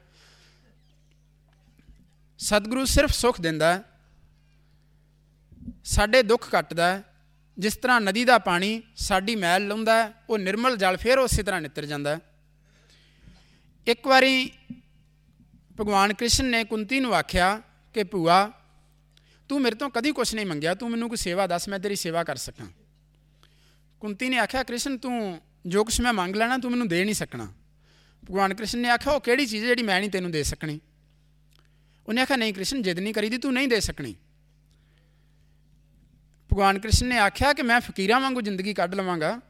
A: ਸਤਿਗੁਰੂ ਸਿਰਫ ਸੁਖ ਦਿੰਦਾ ਹੈ। ਸਾਡੇ ਦੁੱਖ ਕੱਟਦਾ ਹੈ। ਜਿਸ ਤਰ੍ਹਾਂ ਨਦੀ ਦਾ ਪਾਣੀ ਸਾਡੀ ਮੈਲ ਲਾਉਂਦਾ ਉਹ ਨਿਰਮਲ ਜਲ ਫਿਰ ਉਸੇ ਤਰ੍ਹਾਂ ਨਿੱਤਰ ਜਾਂਦਾ ਇੱਕ ਵਾਰੀ ਭਗਵਾਨ ਕ੍ਰਿਸ਼ਨ ਨੇ ਕੁੰਤੀ ਨੂੰ ਆਖਿਆ ਕਿ, ਭੂਆ, ਤੂੰ ਮੇਰੇ ਤੋਂ ਕਦੀ ਕੁਝ ਨਹੀਂ ਮੰਗਿਆ, ਤੂੰ ਮੈਨੂੰ ਕੋਈ ਸੇਵਾ ਦੱਸ, ਮੈਂ ਤੇਰੀ ਸੇਵਾ ਕਰ ਸਕਾਂ। ਕੁੰਤੀ ਨੇ ਆਖਿਆ, ਕ੍ਰਿਸ਼ਨ, ਤੂੰ ਜੋ ਕੁਝ ਮੈਂ ਮੰਗ ਲੈਣਾ, ਤੂੰ ਮੈਨੂੰ ਦੇ ਨਹੀਂ ਸਕਣਾ। ਭਗਵਾਨ ਕ੍ਰਿਸ਼ਨ ਨੇ ਆਖਿਆ, ਉਹ ਕਿਹੜੀ ਚੀਜ਼ ਜਿਹੜੀ ਮੈਂ ਨਹੀਂ ਤੈਨੂੰ ਦੇ ਸਕਣੀ? ਉਹਨੇ ਆਖਿਆ, ਨਹੀਂ ਕ੍ਰਿਸ਼ਨ, ਜਿੱਦ ਨਹੀਂ ਕਰੀਦੀ, ਤੂੰ ਨਹੀਂ ਦੇ ਸਕਣੀ। ਭਗਵਾਨ ਕ੍ਰਿਸ਼ਨ ਨੇ ਆਖਿਆ ਕਿ ਮੈਂ ਫਕੀਰਾਂ ਵਾਂਗੂ ਜ਼ਿੰਦਗੀ ਕੱਢ ਲਵਾਂਗਾ।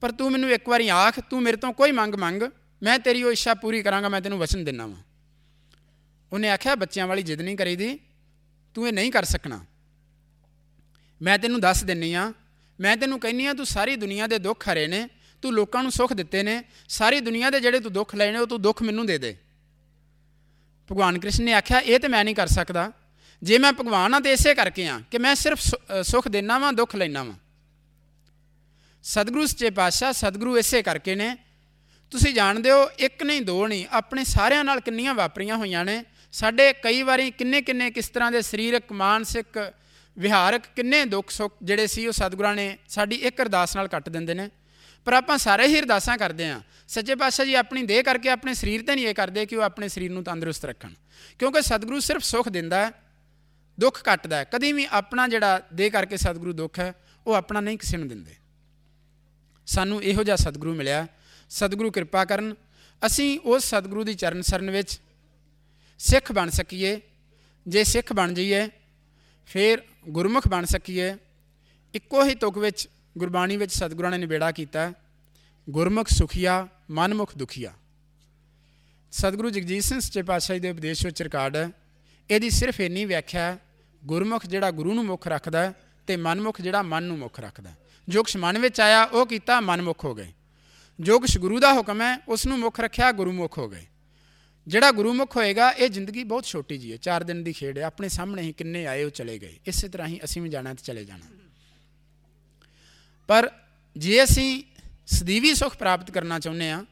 A: ਪਰ ਤੂੰ ਮੈਨੂੰ ਇੱਕ ਵਾਰੀ ਆਖ, ਤੂੰ ਮੇਰੇ ਤੋਂ ਕੋਈ ਮੰਗ ਮੰਗ, ਮੈਂ ਤੇਰੀ ਉਹ ਇੱਛਾ ਪੂਰੀ ਕਰਾਂਗਾ, ਮੈਂ ਤੈਨੂੰ ਵਚਨ ਦਿੰਨਾ ਵਾਂ। ਉਹਨੇ ਆਖਿਆ, ਬੱਚਿਆਂ ਵਾਲੀ ਜਿੱਦ ਨਹੀਂ ਕਰੀਦੀ, ਤੂੰ ਇਹ ਨਹੀਂ ਕਰ ਸਕਣਾ। ਮੈਂ ਤੈਨੂੰ ਦੱਸ ਦਿੰਨੀ ਆ, ਮੈਂ ਤੈਨੂੰ ਕਹਿੰਨੀ ਆ, ਤੂੰ ਸਾਰੀ ਦੁਨੀਆ ਦੇ ਦੁੱਖ ਹਰੇ ਨੇ, ਤੂੰ ਲੋਕਾਂ ਨੂੰ ਸੁੱਖ ਦਿੱਤੇ ਨੇ, ਸਾਰੀ ਦੁਨੀਆ ਦੇ ਜਿਹੜੇ ਤੂੰ ਦੁੱਖ ਲੈਣੇ ਉਹ ਤੂੰ ਦੁੱਖ ਮੈਨੂੰ ਦੇ ਦੇ। ਭਗਵਾਨ ਕ੍ਰਿਸ਼ਨ ਨੇ ਆਖਿਆ, ਇਹ ਤੇ ਮੈਂ ਨਹੀਂ ਕਰ ਸਕਦਾ। ਜੇ ਮੈਂ ਭਗਵਾਨ ਆ ਤੇ ਇਸੇ ਕਰਕੇ ਆ ਕਿ ਮੈਂ ਸਿਰਫ ਸੁੱਖ ਦੇਣਾ ਵਾਂ, ਦੁੱਖ ਲੈਣਾ ਵਾਂ। ਸਤਿਗੁਰੂ ਸੱਚੇ ਪਾਤਸ਼ਾਹ, ਸਤਿਗੁਰੂ ਇਸੇ ਕਰਕੇ ਨੇ। ਤੁਸੀਂ ਜਾਣਦੇ ਹੋ, ਇੱਕ ਨਹੀਂ, ਦੋ ਨਹੀਂ, ਆਪਣੇ ਸਾਰਿਆਂ ਨਾਲ ਕਿੰਨੀਆਂ ਵਾਪਰੀਆਂ ਹੋਈਆਂ ਨੇ। ਸਾਡੇ ਕਈ ਵਾਰੀ ਕਿੰਨੇ ਕਿੰਨੇ ਕਿਸ ਤਰ੍ਹਾਂ ਦੇ ਸਰੀਰਕ, ਮਾਨਸਿਕ ਵਿਹਾਰਕ ਕਿੰਨੇ ਦੁੱਖ, ਸੁੱਖ ਜਿਹੜੇ ਸੀ, ਉਹ ਸਤਿਗੁਰਾਂ ਨੇ ਸਾਡੀ ਇੱਕ ਅਰਦਾਸ ਨਾਲ ਕੱਟ ਦਿੰਦੇ ਨੇ। ਪਰ ਆਪਾਂ ਸਾਰੇ ਹੀ ਅਰਦਾਸਾਂ ਕਰਦੇ ਆਂ ਸੱਚੇ ਪਾਤਸ਼ਾਹ ਜੀ ਆਪਣੀ ਦੇਹ ਕਰਕੇ ਆਪਣੇ ਸਰੀਰ ਤੇ ਨਹੀਂ ਇਹ ਕਰਦੇ ਕਿ ਉਹ ਆਪਣੇ ਸਰੀਰ ਨੂੰ ਤੰਦਰੁਸਤ ਰੱਖਣ। ਕਿਉਂਕਿ ਸਤਿਗੁਰੂ ਸਿਰਫ ਸੁੱਖ ਦਿੰਦਾ ਹੈ। ਦੁੱਖ ਕੱਟਦਾ ਹੈ। ਕਦੀ ਵੀ ਆਪਣਾ ਜਿਹੜਾ ਦੇ ਕਰਕੇ ਸਤਿਗੁਰੂ ਦੁੱਖ ਹੈ, ਉਹ ਆਪਣਾ ਨਹੀਂ ਕਿਸੇ ਨੂੰ ਦਿੰਦੇ। ਸਾਨੂੰ ਇਹੋ ਜਿਹਾ ਸਤਿਗੁਰੂ ਮਿਲਿਆ। ਸਤਿਗੁਰੂ ਕਿਰਪਾ ਕਰਨ, ਅਸੀਂ ਉਸ ਸਤਿਗੁਰੂ ਦੀ ਚਰਨ ਸਰਨ ਵਿੱਚ ਸਿੱਖ ਬਣ ਸਕੀਏ। ਜੇ ਸਿੱਖ ਬਣ ਜਾਈਏ, ਫਿਰ ਗੁਰਮੁਖ ਬਣ ਸਕੀਏ। ਇੱਕੋ ਹੀ ਤੁਕ ਵਿੱਚ, ਗੁਰਬਾਣੀ ਵਿੱਚ ਸਤਿਗੁਰਾਂ ਨੇ ਨਿਬੇੜਾ ਕੀਤਾ, ਗੁਰਮੁਖ ਸੁਖੀਆ, ਮਨਮੁਖ ਦੁਖੀਆ। ਸਤਿਗੁਰੂ ਜਗਜੀਤ ਸਿੰਘ ਸੱਚੇ ਪਾਤਸ਼ਾਹ ਦੇ ਉਪਦੇਸ਼ ਵਿੱਚ ਰਿਕਾਰਡ ਹੈ। ਇਹਦੀ ਸਿਰਫ ਇੰਨੀ ਵਿਆਖਿਆ ਗੁਰਮੁਖ ਜਿਹੜਾ ਗੁਰੂ ਨੂੰ ਮੁੱਖ ਰੱਖਦਾ ਤੇ ਮਨਮੁਖ ਜਿਹੜਾ ਮਨ ਨੂੰ ਮੁੱਖ ਰੱਖਦਾ ਜੋ ਕੁਛ ਮਨ ਵਿੱਚ ਆਇਆ, ਉਹ ਕੀਤਾ, ਮਨਮੁਖ ਹੋ ਗਏ। ਜੋ ਕੁਛ ਗੁਰੂ ਦਾ ਹੁਕਮ ਹੈ, ਉਸ ਨੂੰ ਮੁੱਖ ਰੱਖਿਆ, ਗੁਰਮੁਖ ਹੋ ਗਏ। ਜਿਹੜਾ ਗੁਰਮੁਖ ਹੋਏਗਾ, ਇਹ ਜ਼ਿੰਦਗੀ ਬਹੁਤ ਛੋਟੀ ਜੀ ਹੈ। 4 ਦਿਨ ਦੀ ਖੇਡ ਹੈ, ਆਪਣੇ ਸਾਹਮਣੇ ਹੀ ਕਿੰਨੇ ਆਏ ਉਹ ਚਲੇ ਗਏ। ਇਸੇ ਤਰ੍ਹਾਂ ਹੀ ਅਸੀਂ ਵੀ ਜਾਣਾ ਤੇ ਚਲੇ ਜਾਣਾ। ਪਰ ਜੇ ਅਸੀਂ ਸਦੀਵੀ ਸੁਖ ਪ੍ਰਾਪਤ ਕਰਨਾ ਚਾਹੁੰਦੇ ਆ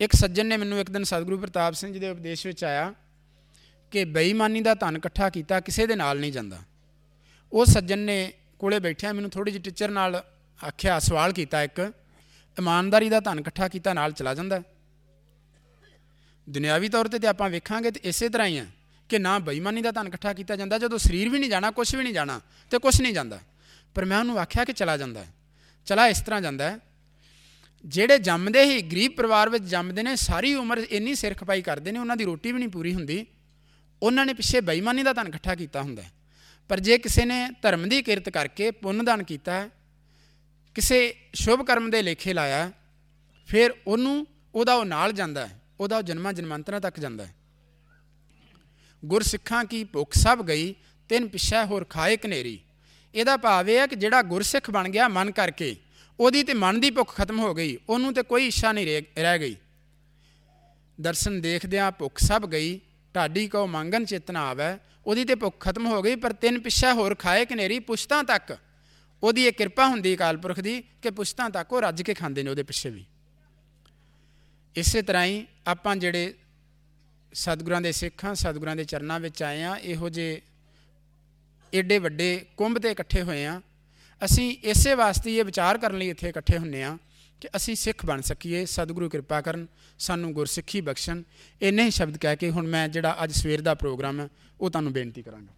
A: ਇੱਕ ਸੱਜਣ ਨੇ ਮੈਨੂੰ ਇੱਕ ਦਿਨ ਸਤਿਗੁਰੂ ਪ੍ਰਤਾਪ ਸਿੰਘ ਜੀ ਦੇ ਉਪਦੇਸ਼ ਵਿੱਚ ਆਇਆ ਕਿ ਬੇਈਮਾਨੀ ਦਾ ਧਨ ਇਕੱਠਾ ਕੀਤਾ, ਕਿਸੇ ਦੇ ਨਾਲ ਨਹੀਂ ਜਾਂਦਾ। ਉਹ ਸੱਜਣ ਨੇ ਕੋਲੇ ਬੈਠਿਆ ਮੈਨੂੰ ਥੋੜੀ ਜਿਹੀ ਟੀਚਰ ਨਾਲ ਆਖਿਆ, ਸਵਾਲ ਕੀਤਾ ਇੱਕ, ਇਮਾਨਦਾਰੀ ਦਾ ਧਨ ਇਕੱਠਾ ਕੀਤਾ ਨਾਲ ਚਲਾ ਜਾਂਦਾ ਦੁਨਿਆਵੀ ਤੌਰ ਤੇ ਤੇ ਆਪਾਂ ਵੇਖਾਂਗੇ ਤੇ ਇਸੇ ਤਰ੍ਹਾਂ ਹੀ ਆ ਕਿ ਨਾ ਬੇਈਮਾਨੀ ਦਾ ਧਨ ਇਕੱਠਾ ਕੀਤਾ ਜਾਂਦਾ, ਜਦੋਂ ਸਰੀਰ ਵੀ ਨਹੀਂ ਜਾਣਾ ਕੁਝ ਵੀ ਨਹੀਂ ਜਾਣਾ ਤੇ ਕੁਝ ਨਹੀਂ ਜਾਂਦਾ। ਪਰ ਮੈਂ ਉਹਨੂੰ ਆਖਿਆ ਕਿ ਚਲਾ ਜਾਂਦਾ ਚਲਾ ਇਸ ਤਰ੍ਹਾਂ ਜਾਂਦਾ ਜਿਹੜੇ ਜੰਮਦੇ ਹੀ ਗਰੀਬ ਪਰਿਵਾਰ ਵਿੱਚ ਜੰਮਦੇ ਨੇ, ਸਾਰੀ ਉਮਰ ਇੰਨੀ ਸਿਰ ਖਪਾਈ ਕਰਦੇ ਨੇ, ਉਹਨਾਂ ਦੀ ਰੋਟੀ ਵੀ ਨਹੀਂ ਪੂਰੀ ਹੁੰਦੀ। ਉਹਨਾਂ ਨੇ ਪਿੱਛੇ ਬੇਈਮਾਨੀ ਦਾ ਧਨ ਇਕੱਠਾ ਕੀਤਾ ਹੁੰਦਾ ਪਰ ਜੇ ਕਿਸੇ ਨੇ ਧਰਮ ਦੀ ਕਿਰਤ ਕਰਕੇ ਪੁੰਨ ਦਾਨ ਕੀਤਾ ਕਿਸੇ ਸ਼ੁਭ ਕਰਮ ਦੇ ਲੇਖੇ ਲਾਇਆ ਫਿਰ ਉਹਨੂੰ, ਉਹਦਾ ਉਹ ਨਾਲ ਜਾਂਦਾ ਹੈ, ਉਹਦਾ ਉਹ ਜਨਮਾਂ ਜਨਮਾਂਤਰਾਂ ਤੱਕ ਜਾਂਦਾ ਹੈ। ਗੁਰ ਕੀ ਭੁੱਖ ਸਭ ਗਈ, ਤਿੰਨ ਪਿਛੈ ਹੋਰ ਖਾਏ ਕਨੇਰੀ। ਇਹਦਾ ਭਾਵ ਇਹ ਹੈ ਕਿ ਜਿਹੜਾ ਗੁਰਸਿੱਖ ਬਣ ਗਿਆ ਮਨ ਕਰਕੇ, ਉਹਦੀ ਤੇ ਮਨ ਦੀ ਭੁੱਖ ਖਤਮ ਹੋ ਗਈ, ਉਹਨੂੰ ਤੇ ਕੋਈ ਇੱਛਾ ਨਹੀਂ ਰਹਿ ਗਈ। ਦਰਸ਼ਨ ਦੇਖਦਿਆਂ ਭੁੱਖ ਸਭ ਗਈ ਢਾਡੀ ਕੋ ਮੰਗਨ ਚੇਤਨਾ ਆਵੇ, ਉਹਦੀ ਤੇ ਭੁੱਖ ਖਤਮ ਹੋ ਗਈ, ਪਰ ਤਿੰਨ ਪਿੱਛਾ ਹੋਰ ਖਾਏ ਕਨੇਰੀ ਪੁਸ਼ਤਾਂ ਤੱਕ। ਉਹਦੀ ਇਹ ਕਿਰਪਾ ਹੁੰਦੀ ਅਕਾਲ ਪੁਰਖ ਦੀ ਕਿ ਪੁਸ਼ਤਾਂ ਤੱਕ ਉਹ ਰੱਜ ਕੇ ਖਾਂਦੇ ਨੇ ਉਹਦੇ ਪਿੱਛੇ ਵੀ। ਇਸੇ ਤਰ੍ਹਾਂ ਹੀ ਆਪਾਂ ਜਿਹੜੇ ਸਤਿਗੁਰਾਂ ਦੇ ਸਿੱਖਾਂ, ਸਤਿਗੁਰਾਂ ਦੇ ਚਰਨਾਂ ਵਿੱਚ ਆਏ ਆ ਇਹੋ ਜੇ ਏਡੇ ਵੱਡੇ ਕੁੰਭ ਤੇ ਇਕੱਠੇ ਹੋਏ ਆ ਅਸੀਂ ਇਸੇ ਵਾਸਤੇ ਇਹ ਵਿਚਾਰ ਕਰਨ ਲਈ ਇੱਥੇ ਇਕੱਠੇ ਹੁੰਨੇ ਆ ਕਿ ਅਸੀਂ ਸਿੱਖ ਬਣ ਸਕੀਏ, ਸਤਿਗੁਰੂ ਕਿਰਪਾ ਕਰਨ, ਸਾਨੂੰ ਗੁਰਸਿੱਖੀ ਬਖਸ਼ਣ। ਇੰਨੇ ਹੀ ਸ਼ਬਦ ਕਹਿ ਕੇ ਹੁਣ ਮੈਂ ਜਿਹੜਾ ਅੱਜ ਸਵੇਰ ਦਾ ਪ੍ਰੋਗਰਾਮ ਹੈ, ਉਹ ਤੁਹਾਨੂੰ ਬੇਨਤੀ ਕਰਾਂਗਾ।